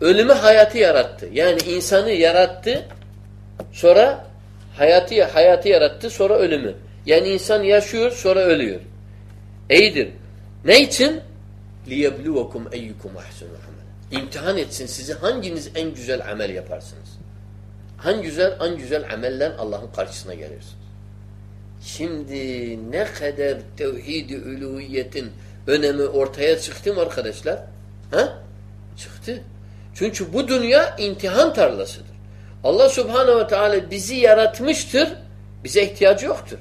ölümü hayatı yarattı. Yani insanı yarattı, sonra hayatı hayatı yarattı, sonra ölümü. Yani insan yaşıyor, sonra ölüyor. İyidir. Ne için? liyebluvekum eyyukum ahsenu amel. İmtihan etsin sizi hanginiz en güzel amel yaparsınız. Hangi güzel en güzel amellen Allah'ın karşısına gelirsiniz. Şimdi ne kadar tevhid-i uluhiyetin önemi ortaya çıktı mı arkadaşlar? Ha? Çıktı. Çünkü bu dünya imtihan tarlasıdır. Allah Subhanahu ve Teala bizi yaratmıştır. Bize ihtiyacı yoktur.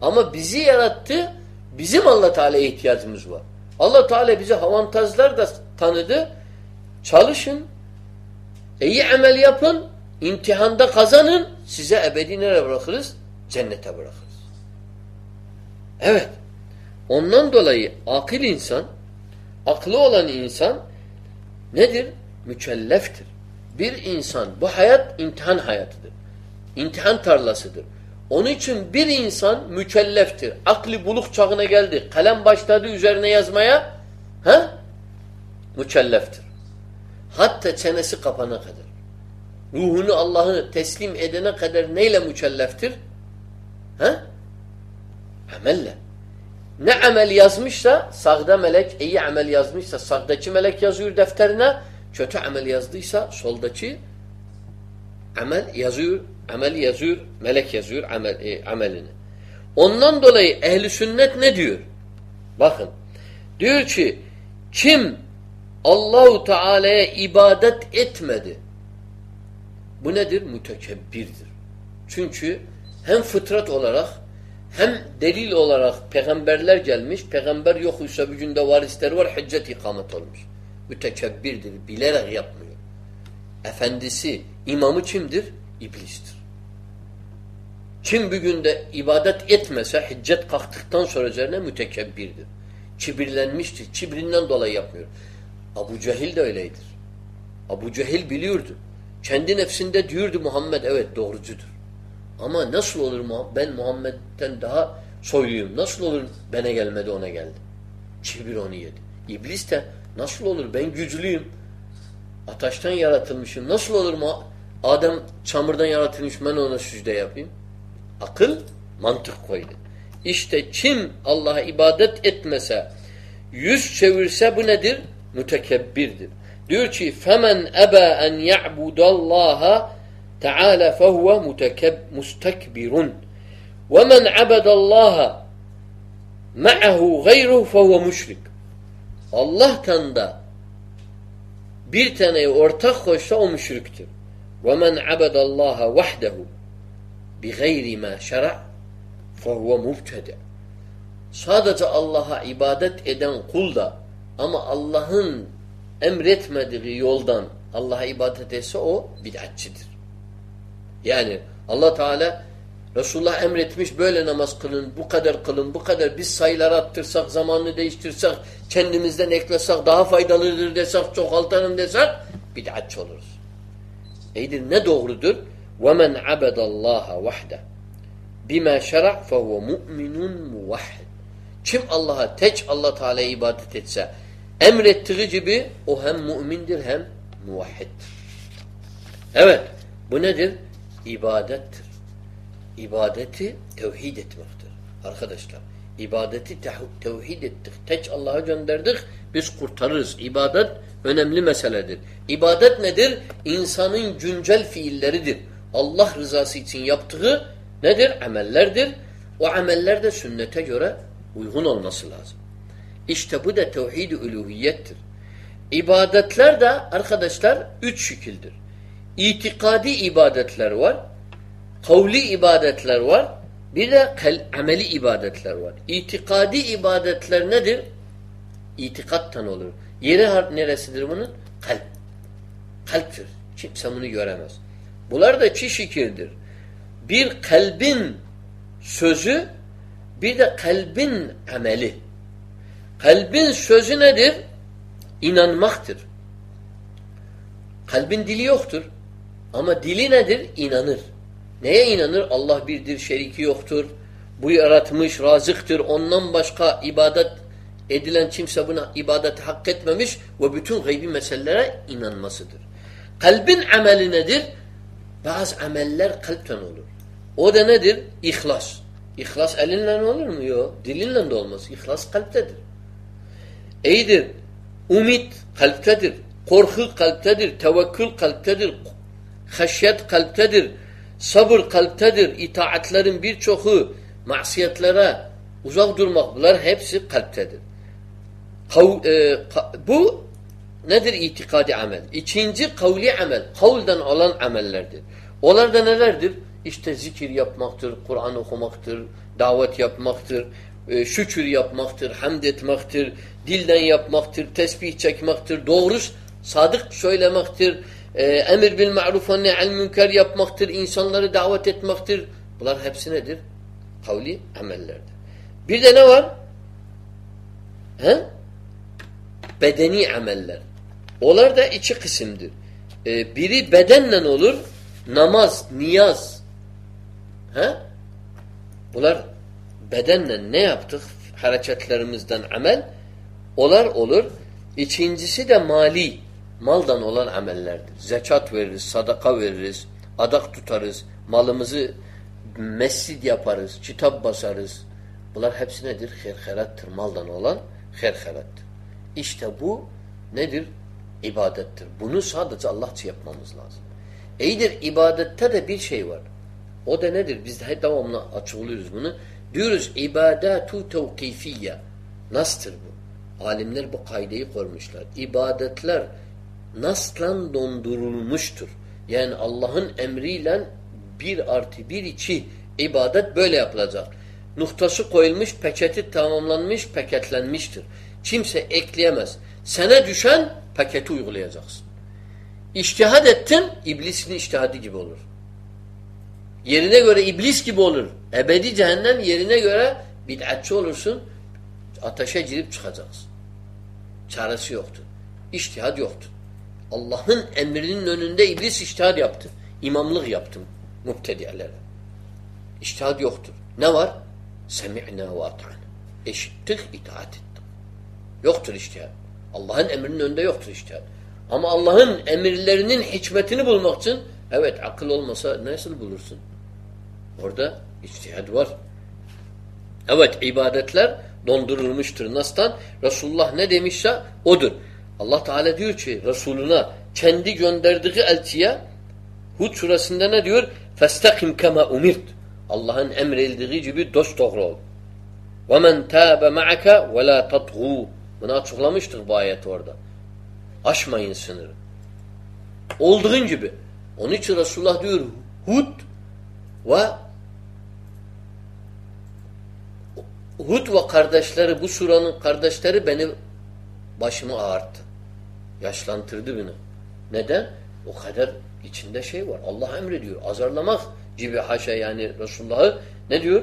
Ama bizi yarattı. Bizim Allah Teala'ya ihtiyacımız var. Allah Teala bize avantajlar da tanıdı. Çalışın. iyi amel yapın. imtihanda kazanın. Size ebedi nereye bırakırız? Cennete bırakırız. Evet. Ondan dolayı akıl insan, aklı olan insan nedir? Mükelleftir. Bir insan, bu hayat imtihan hayatıdır. İmtihan tarlasıdır. Onun için bir insan mükelleftir. Aklı buluk çağına geldi. Kalem başladı üzerine yazmaya. Ha? Mükelleftir. Hatta çenesi kapana kadar. Ruhunu Allah'ı teslim edene kadar neyle mükelleftir? Ha? Amelle. Ne amel yazmışsa sağda melek iyi amel yazmışsa sağdaki melek yazıyor defterine kötü amel yazdıysa soldaki amel yazıyor amel yazıyor melek yazıyor amel, e, amelini. Ondan dolayı ehli sünnet ne diyor? Bakın. Diyor ki kim Allahu Teala'ya ibadet etmedi bu nedir? Mütekebbirdir. Çünkü hem fıtrat olarak hem delil olarak peygamberler gelmiş. Peygamber yok ise bir günde varisleri var. Hüccet ikamet olmuş. Mütekebbirdir. Bilerek yapmıyor. Efendisi, imamı kimdir? İblistir. Kim bir günde ibadet etmese hicret kalktıktan sonra üzerine mütekebbirdir. Kibirlenmiştir. Kibrinden dolayı yapmıyor. Abu Cehil de öyledir. Abu Cehil biliyordu. Kendi nefsinde diyordu Muhammed evet doğrucudur. Ama nasıl olur ben Muhammed'den daha soyluyum. Nasıl olur bana gelmedi ona geldi. Kibir onu yedi. İblis de nasıl olur ben güçlüyüm. Ataştan yaratılmışım. Nasıl olur mu? Adem çamurdan yaratılmış ben ona sücde yapayım. Akıl mantık koydu. İşte kim Allah'a ibadet etmese, yüz çevirse bu nedir? Mütekebbirdir. Diyor ki فَمَنْ أَبَى أَنْ يَعْبُدَ اللّٰهَ تَعَالَ فَهُوَ مُسْتَكْبِرٌ وَمَنْ عَبَدَ اللّٰهَ مَعَهُ غَيْرُهُ فَهُوَ مُشْرِكٌ Allah'tan da bir taneyi ortak koşsa o müşriktir. وَمَنْ عَبَدَ اللّٰهَ وَحْدَهُ بِغَيْرِ مَا شَرَعْ فَهُوَ مُبْتَدَ Sadece Allah'a ibadet eden kul da ama Allah'ın emretmediği yoldan Allah'a ibadet etse o bid'atçidir. Yani Allah Teala Resulullah emretmiş böyle namaz kılın, bu kadar kılın, bu kadar biz sayıları attırsak, zamanını değiştirsek, kendimizden eklesek, daha faydalıdır desek, çoğaltalım desek bid'atçı oluruz. Eydir ne doğrudur? وَمَنْ عَبَدَ اللّٰهَ وَحْدَ بِمَا شَرَعْ فَهُوَ مُؤْمِنٌ مُوَحِّدٌ Kim Allah'a tek Allah Teala'ya ibadet etse, emrettiği gibi o hem mümindir hem muvahhiddir. Evet, bu nedir? İbadettir. İbadeti tevhid etmektir. Arkadaşlar, ibadeti tevhid ettik. Tek Allah'a gönderdik, biz kurtarırız. İbadet önemli meseledir. İbadet nedir? İnsanın güncel fiilleridir. Allah rızası için yaptığı nedir? Amellerdir. O ameller de sünnete göre uygun olması lazım. İşte bu da tevhid-i uluhiyettir. İbadetler de arkadaşlar üç şekildir. İtikadi ibadetler var, kavli ibadetler var, bir de ameli ibadetler var. İtikadi ibadetler nedir? İtikattan olur. Yeri neresidir bunun? Kalp. Kalptir. Kimse bunu göremez. Bunlar da çi şekildir. Bir kalbin sözü, bir de kalbin ameli. Kalbin sözü nedir? İnanmaktır. Kalbin dili yoktur. Ama dili nedir? İnanır. Neye inanır? Allah birdir, şeriki yoktur. Bu yaratmış, razıktır. Ondan başka ibadet edilen kimse buna ibadet hak etmemiş ve bütün gaybi meselelere inanmasıdır. Kalbin ameli nedir? Bazı ameller kalpten olur. O da nedir? İhlas. İhlas elinle olur mu? Yok. Dilinle de olmaz. İhlas kalptedir. İyidir. Umit kalptedir. Korku kalptedir. Tevekkül kalptedir. Haşyet kalptedir. Sabır kalptedir. İtaatlerin birçoku masiyetlere uzak durmak bunlar hepsi kalptedir. E, bu nedir itikadi amel? İkinci kavli amel. Kavulden olan amellerdir. Onlar da nelerdir? İşte zikir yapmaktır, Kur'an okumaktır, davet yapmaktır, e, şükür yapmaktır, hamd etmektir, dilden yapmaktır, tesbih çekmektir, doğru sadık söylemektir, e, emir bil ma'ruf ve ne'al münker yapmaktır, insanları davet etmektir. Bunlar hepsi nedir? Kavli amellerdir. Bir de ne var? He? Bedeni ameller. Onlar da iki kısımdır. Ee, biri bedenle olur, namaz, niyaz. He? Bunlar bedenle ne yaptık? Hareketlerimizden amel. Onlar olur. İkincisi de mali. Maldan olan amellerdir. Zekat veririz, sadaka veririz, adak tutarız, malımızı mescid yaparız, kitap basarız. Bunlar hepsi nedir? Herherattır. Maldan olan herherattır. İşte bu nedir? İbadettir. Bunu sadece Allah için yapmamız lazım. İyidir ibadette de bir şey var. O da nedir? Biz de devamlı açıklıyoruz bunu. Diyoruz ibadatu tevkifiyye. Nasıldır bu? Alimler bu kaydeyi koymuşlar. İbadetler naslan dondurulmuştur. Yani Allah'ın emriyle bir artı bir iki ibadet böyle yapılacak. Nuhtası koyulmuş, peketi tamamlanmış, paketlenmiştir. Kimse ekleyemez. Sana düşen paketi uygulayacaksın. İçtihad ettin, iblisin iştihadı gibi olur. Yerine göre iblis gibi olur. Ebedi cehennem yerine göre bid'atçı olursun. Ateşe girip çıkacaksın. Çaresi yoktur. İçtihad yoktur. Allah'ın emrinin önünde iblis iştihad yaptı. İmamlık yaptım mubtediyelere. İçtihad yoktur. Ne var? Semi'na ve ata'na. Eşittik, itaat ettik. Yoktur iştihad. Allah'ın emrinin önünde yoktur iştihad. Ama Allah'ın emirlerinin hikmetini bulmak için evet akıl olmasa nasıl bulursun? Orada içtihad var. Evet ibadetler dondurulmuştur. Nas'tan Resulullah ne demişse odur. Allah Teala diyor ki Resuluna kendi gönderdiği elçiye Hud surasında ne diyor? Festakim kema umirt. Allah'ın emredildiği gibi dost doğru ol. وَمَنْ تَابَ مَعَكَ وَلَا تَطْغُوا bunu açıklamıştık bu ayet orada. Aşmayın sınırı. Olduğun gibi. Onun için Resulullah diyor Hud ve Hud ve kardeşleri bu suranın kardeşleri beni başımı ağarttı. Yaşlantırdı beni. Neden? O kadar içinde şey var. Allah emrediyor. Azarlamak gibi haşa yani Resulullah'ı ne diyor?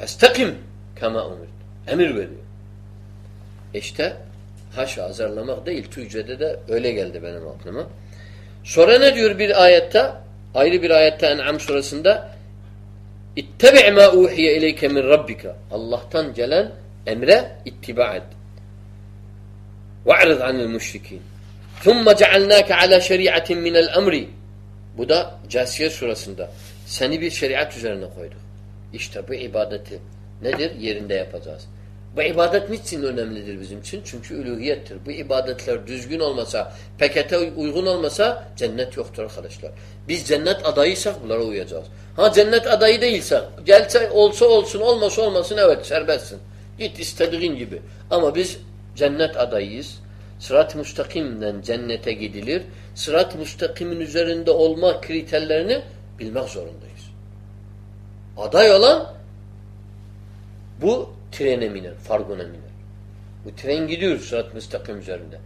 Festakim kema umir. Emir veriyor. İşte haşa azarlamak değil. Tüccede de öyle geldi benim aklıma. Sonra ne diyor bir ayette? Ayrı bir ayette En'am surasında İttebi' ma uhiye ileyke min rabbika. Allah'tan gelen emre ittiba et. Ve'rid anil müşrikin. Thumma cealnâke ala şeriatin minel emri. Bu da Casiye surasında. Seni bir şeriat üzerine koyduk. İşte bu ibadeti nedir? Yerinde yapacağız. Bu ibadet niçin önemlidir bizim için? Çünkü uluhiyettir. Bu ibadetler düzgün olmasa, pekete uygun olmasa cennet yoktur arkadaşlar. Biz cennet adayıysak bunlara uyacağız. Ha cennet adayı değilse, gelse olsa olsun, olmasa olmasın evet serbestsin. Git istediğin gibi. Ama biz cennet adayıyız. Sırat-ı müstakimden cennete gidilir. Sırat-ı müstakimin üzerinde olma kriterlerini bilmek zorundayız. Aday olan bu trene miner, fargona miner. Bu tren gidiyor sırat-ı müstakim üzerinde.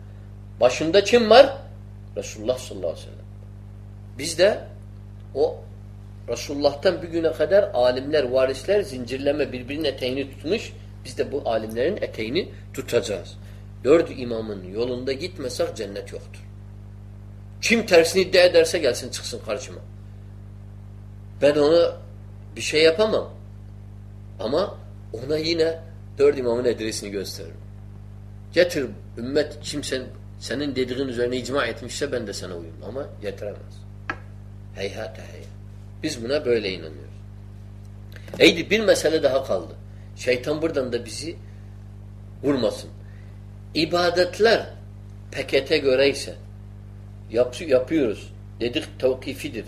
Başında kim var? Resulullah sallallahu aleyhi ve sellem. Biz de o Resulullah'tan bir güne kadar alimler, varisler zincirleme birbirinin eteğini tutmuş. Biz de bu alimlerin eteğini tutacağız. Dört imamın yolunda gitmesek cennet yoktur. Kim tersini iddia ederse gelsin çıksın karşıma. Ben ona bir şey yapamam. Ama ona yine dört imamın adresini gösteririm. Getir ümmet kimsen senin dediğin üzerine icma etmişse ben de sana uyum. Ama getiremez. Heyhate hey. Biz buna böyle inanıyoruz. Eydi bir mesele daha kaldı. Şeytan buradan da bizi vurmasın. İbadetler pekete göre ise yap, yapıyoruz. Dedik tevkifidir.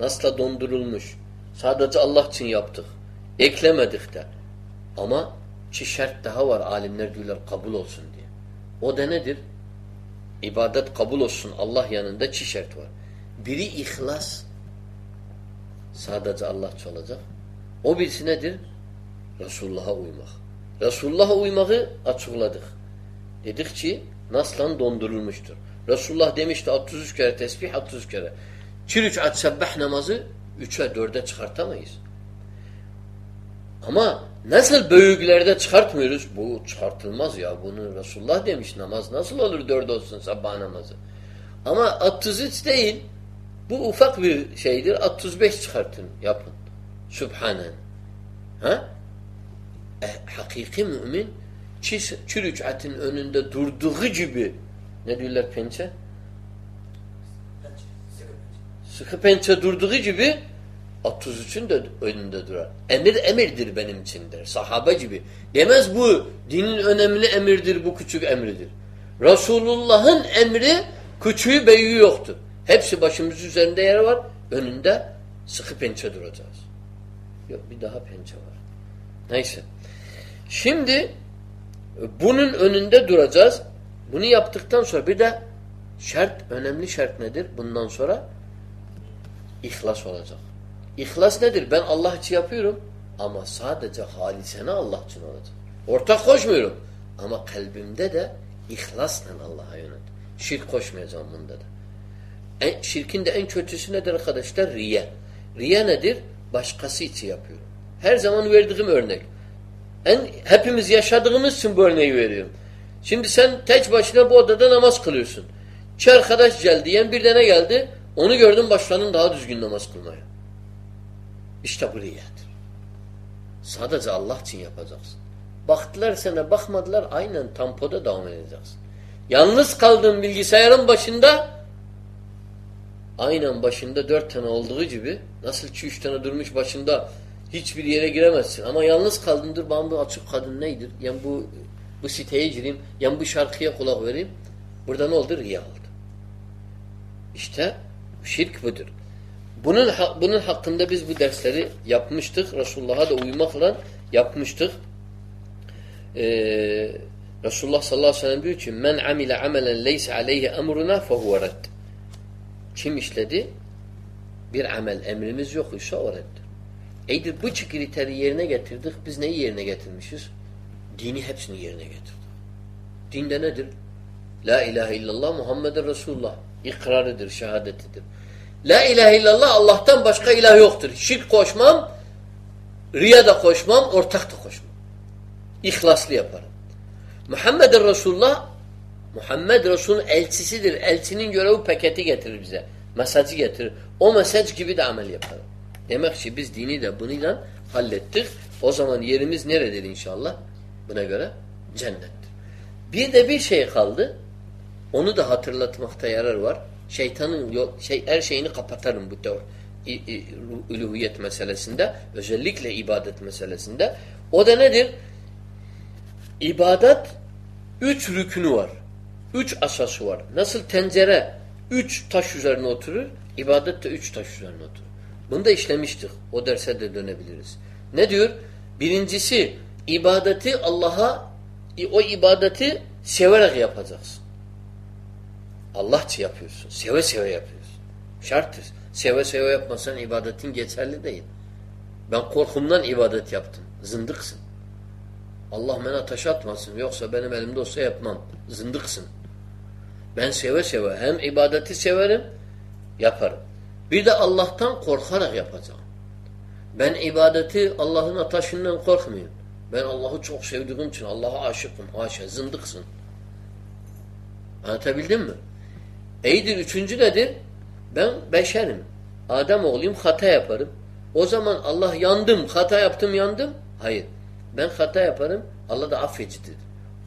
Nasla dondurulmuş. Sadece Allah için yaptık. Eklemedik de. Ama çi şart daha var. Alimler diyorlar kabul olsun diye. O da nedir? İbadet kabul olsun Allah yanında çi şart var. Biri ihlas. Sadece Allah olacak. O birisi nedir? Resulullah'a uymak. Resulullah'a uymağı açıkladık. Dedik ki naslan dondurulmuştur. Resulullah demişti 33 kere tesbih 33 kere. Çir at sebbah namazı 3'e 4'e çıkartamayız. Ama nasıl büyüklerde çıkartmıyoruz? Bu çıkartılmaz ya. Bunu Resulullah demiş namaz nasıl olur 4 olsun sabah namazı. Ama 33 değil. Bu ufak bir şeydir. 35 çıkartın yapın. Sübhanen. Ha? E, hakiki mümin çürücatın önünde durduğu gibi ne diyorlar pençe? Sıkı pençe durduğu gibi 33'ün de önünde durar. Emir emirdir benim içindir. Sahabe gibi. Demez bu dinin önemli emirdir, bu küçük emridir. Resulullah'ın emri küçüğü beyi yoktur. Hepsi başımız üzerinde yer var. Önünde sıkı pençe duracağız. Yok bir daha pençe var. Neyse. Şimdi bunun önünde duracağız. Bunu yaptıktan sonra bir de şart, önemli şart nedir? Bundan sonra ihlas olacak. İhlas nedir? Ben Allah için yapıyorum ama sadece halisene Allah için olacak. Ortak koşmuyorum. Ama kalbimde de ihlasla Allah'a yönet. Şirk koşmayacağım bunda da. En, şirkin de en kötüsü nedir arkadaşlar? Riye. Riye nedir? Başkası için yapıyorum. Her zaman verdiğim örnek. En hepimiz yaşadığımız için bu örneği veriyorum. Şimdi sen tek başına bu odada namaz kılıyorsun. İki arkadaş geldi. Diyen bir tane geldi. Onu gördüm başladın daha düzgün namaz kılmaya. İşte bu riyadır. Sadece Allah için yapacaksın. Baktılar sana bakmadılar aynen tampoda devam edeceksin. Yalnız kaldığın bilgisayarın başında aynen başında dört tane olduğu gibi nasıl ki üç tane durmuş başında hiçbir yere giremezsin. Ama yalnız kaldındır bana bu açık kadın neydir? Yani bu bu siteye gireyim, yani bu şarkıya kulak vereyim. Burada ne oldu? Riya oldu. İşte şirk budur. Bunun bunun hakkında biz bu dersleri yapmıştık. Resulullah'a da uymakla yapmıştık. Ee, Resulullah sallallahu aleyhi ve sellem diyor ki men amile amelen leyse aleyhi emruna fehuve redd. Kim işledi? Bir amel emrimiz yok ise o reddir. Eydir bu kriteri yerine getirdik. Biz neyi yerine getirmişiz? Dini hepsini yerine getirdik. Dinde nedir? La ilahe illallah Muhammeden Resulullah. İkrarıdır, şehadetidir. La ilahe illallah Allah'tan başka ilah yoktur. Şirk koşmam, riya da koşmam, ortak da koşmam. İhlaslı yaparım. Muhammeden Resulullah Muhammed Resul'ün elçisidir. Elçinin görevi paketi getirir bize. Mesajı getirir. O mesaj gibi de amel yaparım. Demek ki biz dini de bununla hallettik. O zaman yerimiz neredir inşallah? Buna göre cennettir. Bir de bir şey kaldı. Onu da hatırlatmakta yarar var. Şeytanın yol, şey, her şeyini kapatarım bu tevr üluhiyet meselesinde. Özellikle ibadet meselesinde. O da nedir? İbadet üç rükünü var. Üç asası var. Nasıl tencere üç taş üzerine oturur, ibadet de üç taş üzerine oturur. Bunu da işlemiştik. O derse de dönebiliriz. Ne diyor? Birincisi ibadeti Allah'a o ibadeti severek yapacaksın. Allah yapıyorsun. Seve seve yapıyorsun. Şarttır. Seve seve yapmasan ibadetin geçerli değil. Ben korkumdan ibadet yaptım. Zındıksın. Allah bana taş atmasın. Yoksa benim elimde olsa yapmam. Zındıksın. Ben seve seve hem ibadeti severim yaparım. Bir de Allah'tan korkarak yapacağım. Ben ibadeti Allah'ın ataşından korkmuyorum. Ben Allah'ı çok sevdiğim için Allah'a aşıkım. Haşa zındıksın. Anlatabildim mi? İyidir. Üçüncü nedir? Ben beşerim. Adem oğluyum hata yaparım. O zaman Allah yandım, hata yaptım yandım. Hayır. Ben hata yaparım. Allah da affedicidir.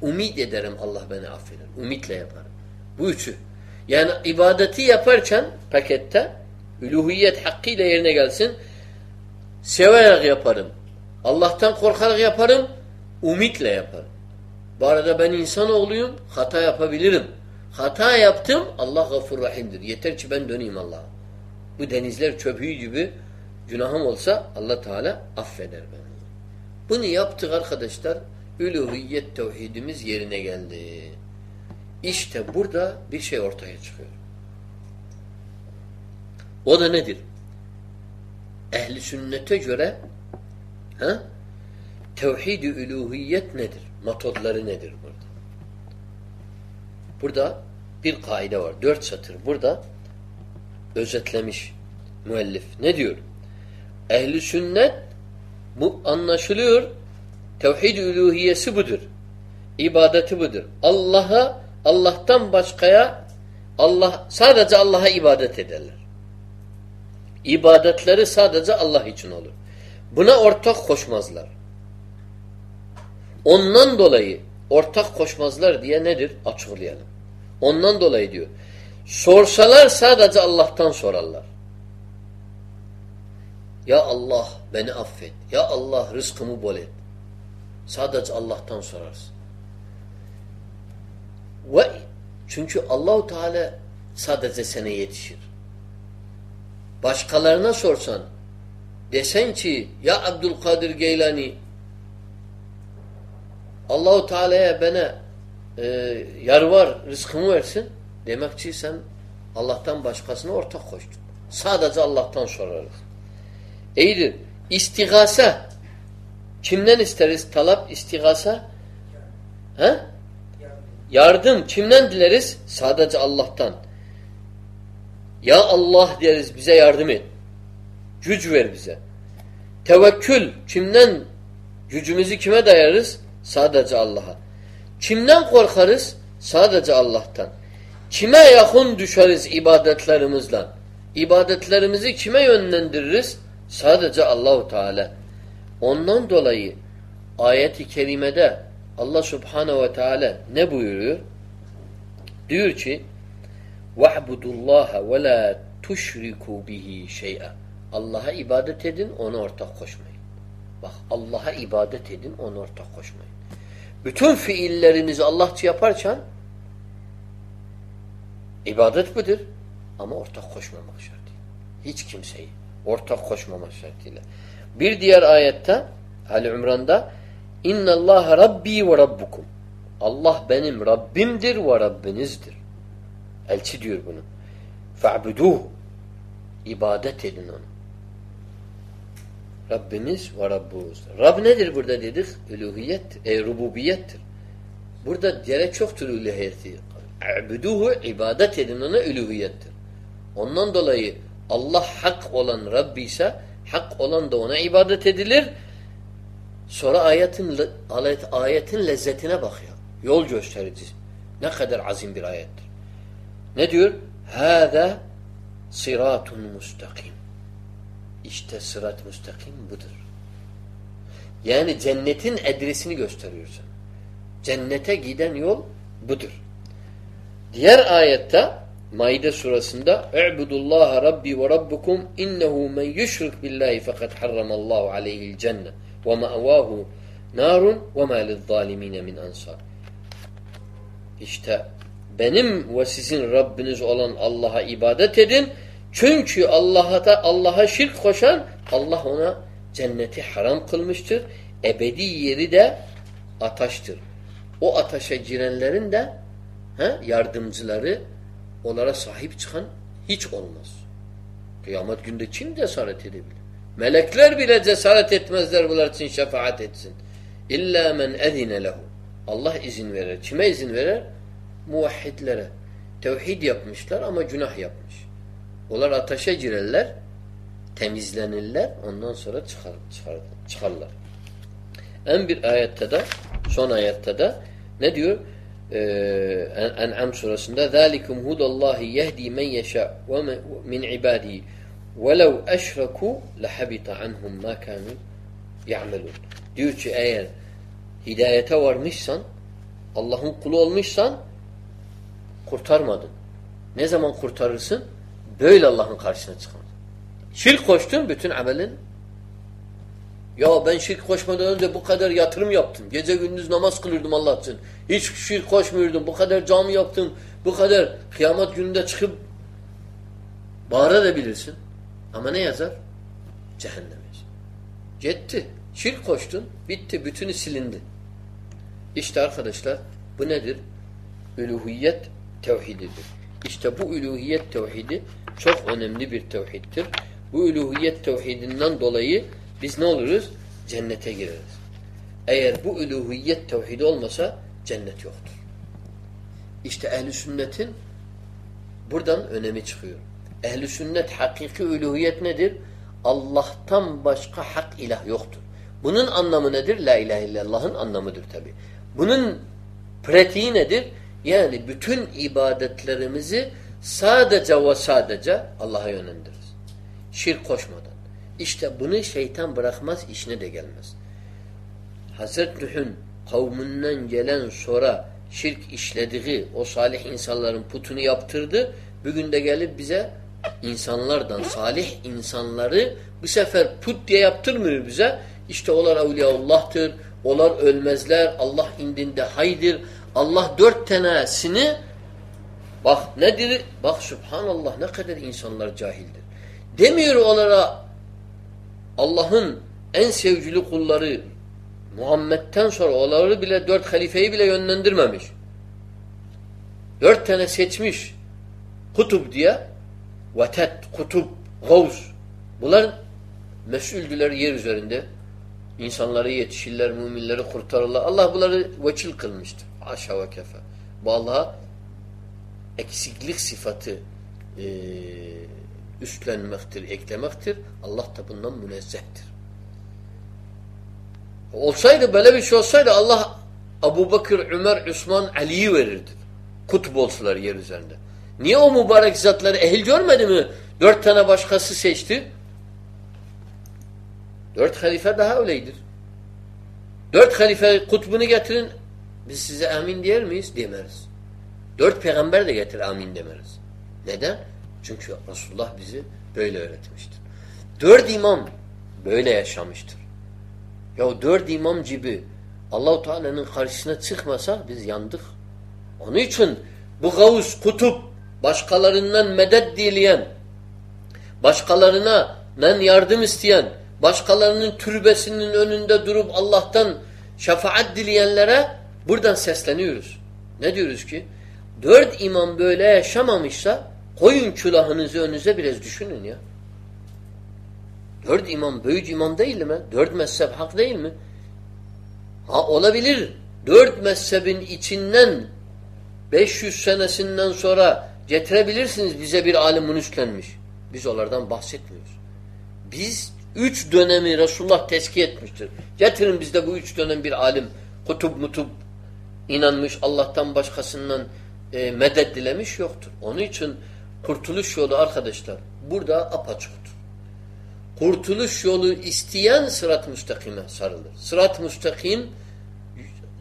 Umid ederim Allah beni affeder. Umidle yaparım. Bu üçü. Yani ibadeti yaparken pakette üluhiyet hakkıyla yerine gelsin. Severek yaparım. Allah'tan korkarak yaparım. Umidle yaparım. Bu arada ben insanoğluyum. Hata yapabilirim. Hata yaptım. Allah gafur rahimdir. Yeter ki ben döneyim Allah'a. Bu denizler çöpüğü gibi günahım olsa Allah Teala affeder beni. Bunu yaptık arkadaşlar. Üluhiyet tevhidimiz yerine geldi. İşte burada bir şey ortaya çıkıyor. O da nedir? Ehli sünnete göre ha? tevhid-i nedir? Metodları nedir burada? Burada bir kaide var. Dört satır. Burada özetlemiş müellif. Ne diyor? Ehli sünnet bu anlaşılıyor. Tevhid-i üluhiyesi budur. İbadeti budur. Allah'a Allah'tan başkaya Allah sadece Allah'a ibadet ederler. İbadetleri sadece Allah için olur. Buna ortak koşmazlar. Ondan dolayı ortak koşmazlar diye nedir? Açıklayalım. Ondan dolayı diyor. Sorsalar sadece Allah'tan sorarlar. Ya Allah beni affet. Ya Allah rızkımı bol et. Sadece Allah'tan sorarsın. Ve çünkü Allahu Teala sadece sana yetişir. Başkalarına sorsan desen ki ya Abdülkadir Geylani Allahu Teala'ya bana e, yar var rızkımı versin demek ki sen Allah'tan başkasına ortak koştun. Sadece Allah'tan sorarız. İyidir. İstigase kimden isteriz? Talap istigase he? Yardım kimden dileriz? Sadece Allah'tan. Ya Allah deriz bize yardım et. Güç ver bize. Tevekkül kimden gücümüzü kime dayarız? Sadece Allah'a. Kimden korkarız? Sadece Allah'tan. Kime yakın düşeriz ibadetlerimizle? İbadetlerimizi kime yönlendiririz? Sadece Allahu Teala. Ondan dolayı ayet-i kerimede Allah Subhanahu ve Teala ne buyuruyor? Diyor ki: "Vahbudullaha ve la tuşriku bihi şey'a." Allah'a ibadet edin, ona ortak koşmayın. Bak Allah'a ibadet edin, ona ortak koşmayın. Bütün fiillerimizi Allahçı yaparken ibadet budur. Ama ortak koşmamak şartıyla. Hiç kimseyi ortak koşmamak şartıyla. Bir diğer ayette Ali İmran'da İnna Allah Rabbi ve Rabbukum. Allah benim Rabbimdir ve Rabbinizdir. Elçi diyor bunu. Fa'buduhu. İbadet edin onu. Rabbimiz ve Rabbumuzdur. Rab nedir burada dedik? Üluhiyet, e, rububiyettir. Burada gerek çoktur üluhiyeti. Abuduhu ibadet edin ona üluhiyettir. Ondan dolayı Allah hak olan Rabbi ise hak olan da ona ibadet edilir. Sonra ayetin ayetin lezzetine bakıyor. Yol gösterici. Ne kadar azim bir ayettir. Ne diyor? Hâzâ sıratun mustakim. İşte sırat müstakim budur. Yani cennetin adresini gösteriyorsun. Cennete giden yol budur. Diğer ayette Maide surasında "E'budullaha rabbi ve rabbukum innehu men yushrik billahi fakat harramallahu aleyhi'l cennet ve ma'vahu narun ve ma lizzalimin min ansar." İşte benim ve sizin Rabbiniz olan Allah'a ibadet edin. Çünkü Allah'a da Allah'a şirk koşan Allah ona cenneti haram kılmıştır. Ebedi yeri de ataştır. O ataşa girenlerin de he, yardımcıları onlara sahip çıkan hiç olmaz. Kıyamet günde kim cesaret edebilir? Melekler bile cesaret etmezler bunlar için şefaat etsin. İlla men ezine lehu. Allah izin verir. Kime izin verir? Muvahhidlere. Tevhid yapmışlar ama günah yapmış. Onlar ateşe girerler, temizlenirler, ondan sonra çıkar, çıkar, çıkarlar. En bir ayette de, son ayette de ne diyor? Ee, En'am suresinde ذَٰلِكُمْ هُدَ اللّٰهِ يَهْدِي مَنْ يَشَاءُ وَمِنْ عِبَادِهِ وَلَوْ اَشْرَكُوا لَحَبِطَ عَنْهُمْ مَا كَانُوا يَعْمَلُونَ Diyor ki eğer hidayete varmışsan, Allah'ın kulu olmuşsan kurtarmadın. Ne zaman kurtarırsın? Böyle Allah'ın karşısına çıkmaz. Şirk koştun bütün amelin. Ya ben şirk koşmadan önce bu kadar yatırım yaptım. Gece gündüz namaz kılırdım Allah için. Hiç şirk koşmuyordum. Bu kadar cami yaptım. Bu kadar kıyamet gününde çıkıp bağırabilirsin. Ama ne yazar? Cehennem yazar. Gitti. Şirk koştun. Bitti. Bütünü silindi. İşte arkadaşlar bu nedir? Üluhiyet tevhididir. İşte bu üluhiyet tevhidi çok önemli bir tevhiddir. Bu üluhiyet tevhidinden dolayı biz ne oluruz? Cennete gireriz. Eğer bu üluhiyet tevhidi olmasa cennet yoktur. İşte ehli sünnetin buradan önemi çıkıyor. Ehli sünnet hakiki üluhiyet nedir? Allah'tan başka hak ilah yoktur. Bunun anlamı nedir? La ilahe illallah'ın anlamıdır tabi. Bunun pratiği nedir? Yani bütün ibadetlerimizi sadece ve sadece Allah'a yönlendiririz. Şirk koşmadan. İşte bunu şeytan bırakmaz, işine de gelmez. Hazreti Nuh'un kavminden gelen sonra şirk işlediği o salih insanların putunu yaptırdı. Bugün de gelip bize insanlardan, salih insanları bu sefer put diye yaptırmıyor bize. İşte onlar Evliyaullah'tır, onlar ölmezler, Allah indinde haydir. Allah dört tanesini bak nedir? Bak subhanallah ne kadar insanlar cahildir. Demiyor onlara Allah'ın en sevgili kulları Muhammed'ten sonra onları bile dört halifeyi bile yönlendirmemiş. Dört tane seçmiş. Kutub diye Vetet, Kutub, Gavs. Bunlar mesuldüler yer üzerinde. İnsanları yetişirler, müminleri kurtarırlar. Allah bunları vekil kılmıştır. Aşağı ve kefe. Bu Allah'a eksiklik sıfatı e, üstlenmektir, eklemektir. Allah da bundan münezzehtir. Olsaydı böyle bir şey olsaydı Allah Abu Bakır, Ömer, Osman, Ali'yi verirdi. Kutup olsalar yer üzerinde. Niye o mübarek zatları ehil görmedi mi? Dört tane başkası seçti. Dört halife daha öyleydir. Dört halife kutbunu getirin biz size emin diyer miyiz? Demeriz. Dört peygamber de getir amin demeriz. Neden? Çünkü Resulullah bizi böyle öğretmiştir. Dört imam böyle yaşamıştır. Ya dört imam gibi Allahu Teala'nın karşısına çıkmasa biz yandık. Onun için bu gavus, kutup, başkalarından medet dileyen, başkalarına yardım isteyen, başkalarının türbesinin önünde durup Allah'tan şefaat dileyenlere buradan sesleniyoruz. Ne diyoruz ki? Dört imam böyle yaşamamışsa koyun külahınızı önünüze biraz düşünün ya. Dört imam büyük imam değil mi? Dört mezhep hak değil mi? Ha olabilir. Dört mezhebin içinden 500 senesinden sonra getirebilirsiniz bize bir alimin üstlenmiş. Biz onlardan bahsetmiyoruz. Biz üç dönemi Resulullah tezkiye etmiştir. Getirin bizde bu üç dönem bir alim kutup mutup inanmış Allah'tan başkasından e, medet dilemiş yoktur. Onun için kurtuluş yolu arkadaşlar burada apaçıktır. Kurtuluş yolu isteyen sırat müstakime sarılır. Sırat müstakim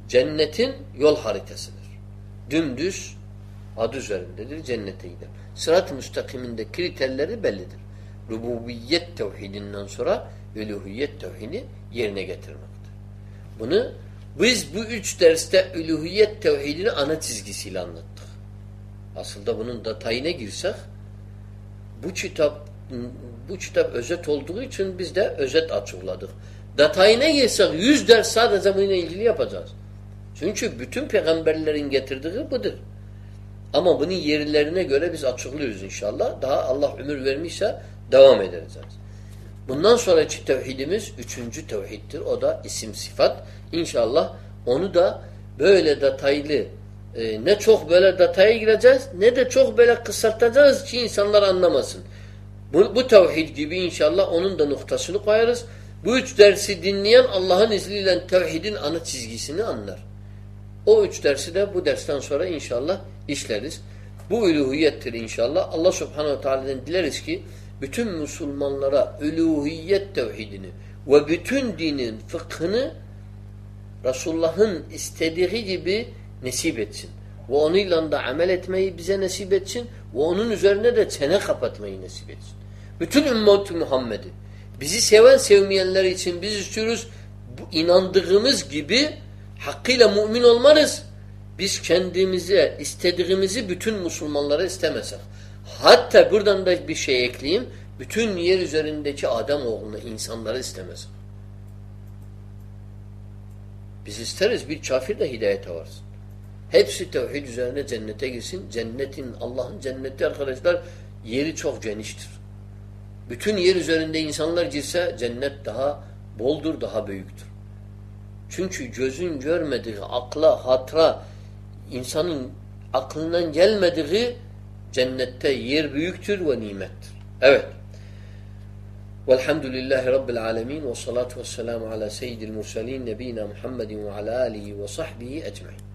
cennetin yol haritasıdır. Dümdüz adı üzerindedir. Cennete gider. Sırat-ı müstakiminde kriterleri bellidir. Rububiyet tevhidinden sonra üluhiyet tevhidi yerine getirmektir. Bunu biz bu üç derste üluhiyet tevhidini ana çizgisiyle anlattık. Aslında bunun detayına girsek bu kitap bu kitap özet olduğu için biz de özet açıkladık. Detayına girsek yüz ders sadece bununla ilgili yapacağız. Çünkü bütün peygamberlerin getirdiği budur. Ama bunun yerlerine göre biz açıklıyoruz inşallah. Daha Allah ömür vermişse devam ederiz. Bundan sonraki tevhidimiz üçüncü tevhiddir. O da isim sıfat. İnşallah onu da böyle detaylı e, ne çok böyle detaya gireceğiz ne de çok böyle kısaltacağız ki insanlar anlamasın. Bu, bu tevhid gibi inşallah onun da noktasını koyarız. Bu üç dersi dinleyen Allah'ın izniyle tevhidin ana çizgisini anlar. O üç dersi de bu dersten sonra inşallah işleriz. Bu üluhiyettir inşallah. Allah subhanehu teala'dan dileriz ki bütün Müslümanlara üluhiyet tevhidini ve bütün dinin fıkhını Resulullah'ın istediği gibi nesip etsin. Ve onunla da amel etmeyi bize nasip etsin ve onun üzerine de çene kapatmayı nasip etsin. Bütün ümmet Muhammed'i bizi seven sevmeyenler için biz istiyoruz bu inandığımız gibi hakkıyla mümin olmarız. Biz kendimize istediğimizi bütün Müslümanlara istemesek. Hatta buradan da bir şey ekleyeyim. Bütün yer üzerindeki adam oğlunu insanları istemesek. Biz isteriz bir kafir de hidayete varsın. Hepsi tevhid üzerine cennete girsin. Cennetin, Allah'ın cenneti arkadaşlar yeri çok geniştir. Bütün yer üzerinde insanlar girse cennet daha boldur, daha büyüktür. Çünkü gözün görmediği, akla, hatra, insanın aklından gelmediği cennette yer büyüktür ve nimettir. Evet. Velhamdülillahi Rabbil alemin ve salatu vesselamu ala seyyidil mursalin nebina Muhammedin ve ala alihi ve sahbihi ecmain.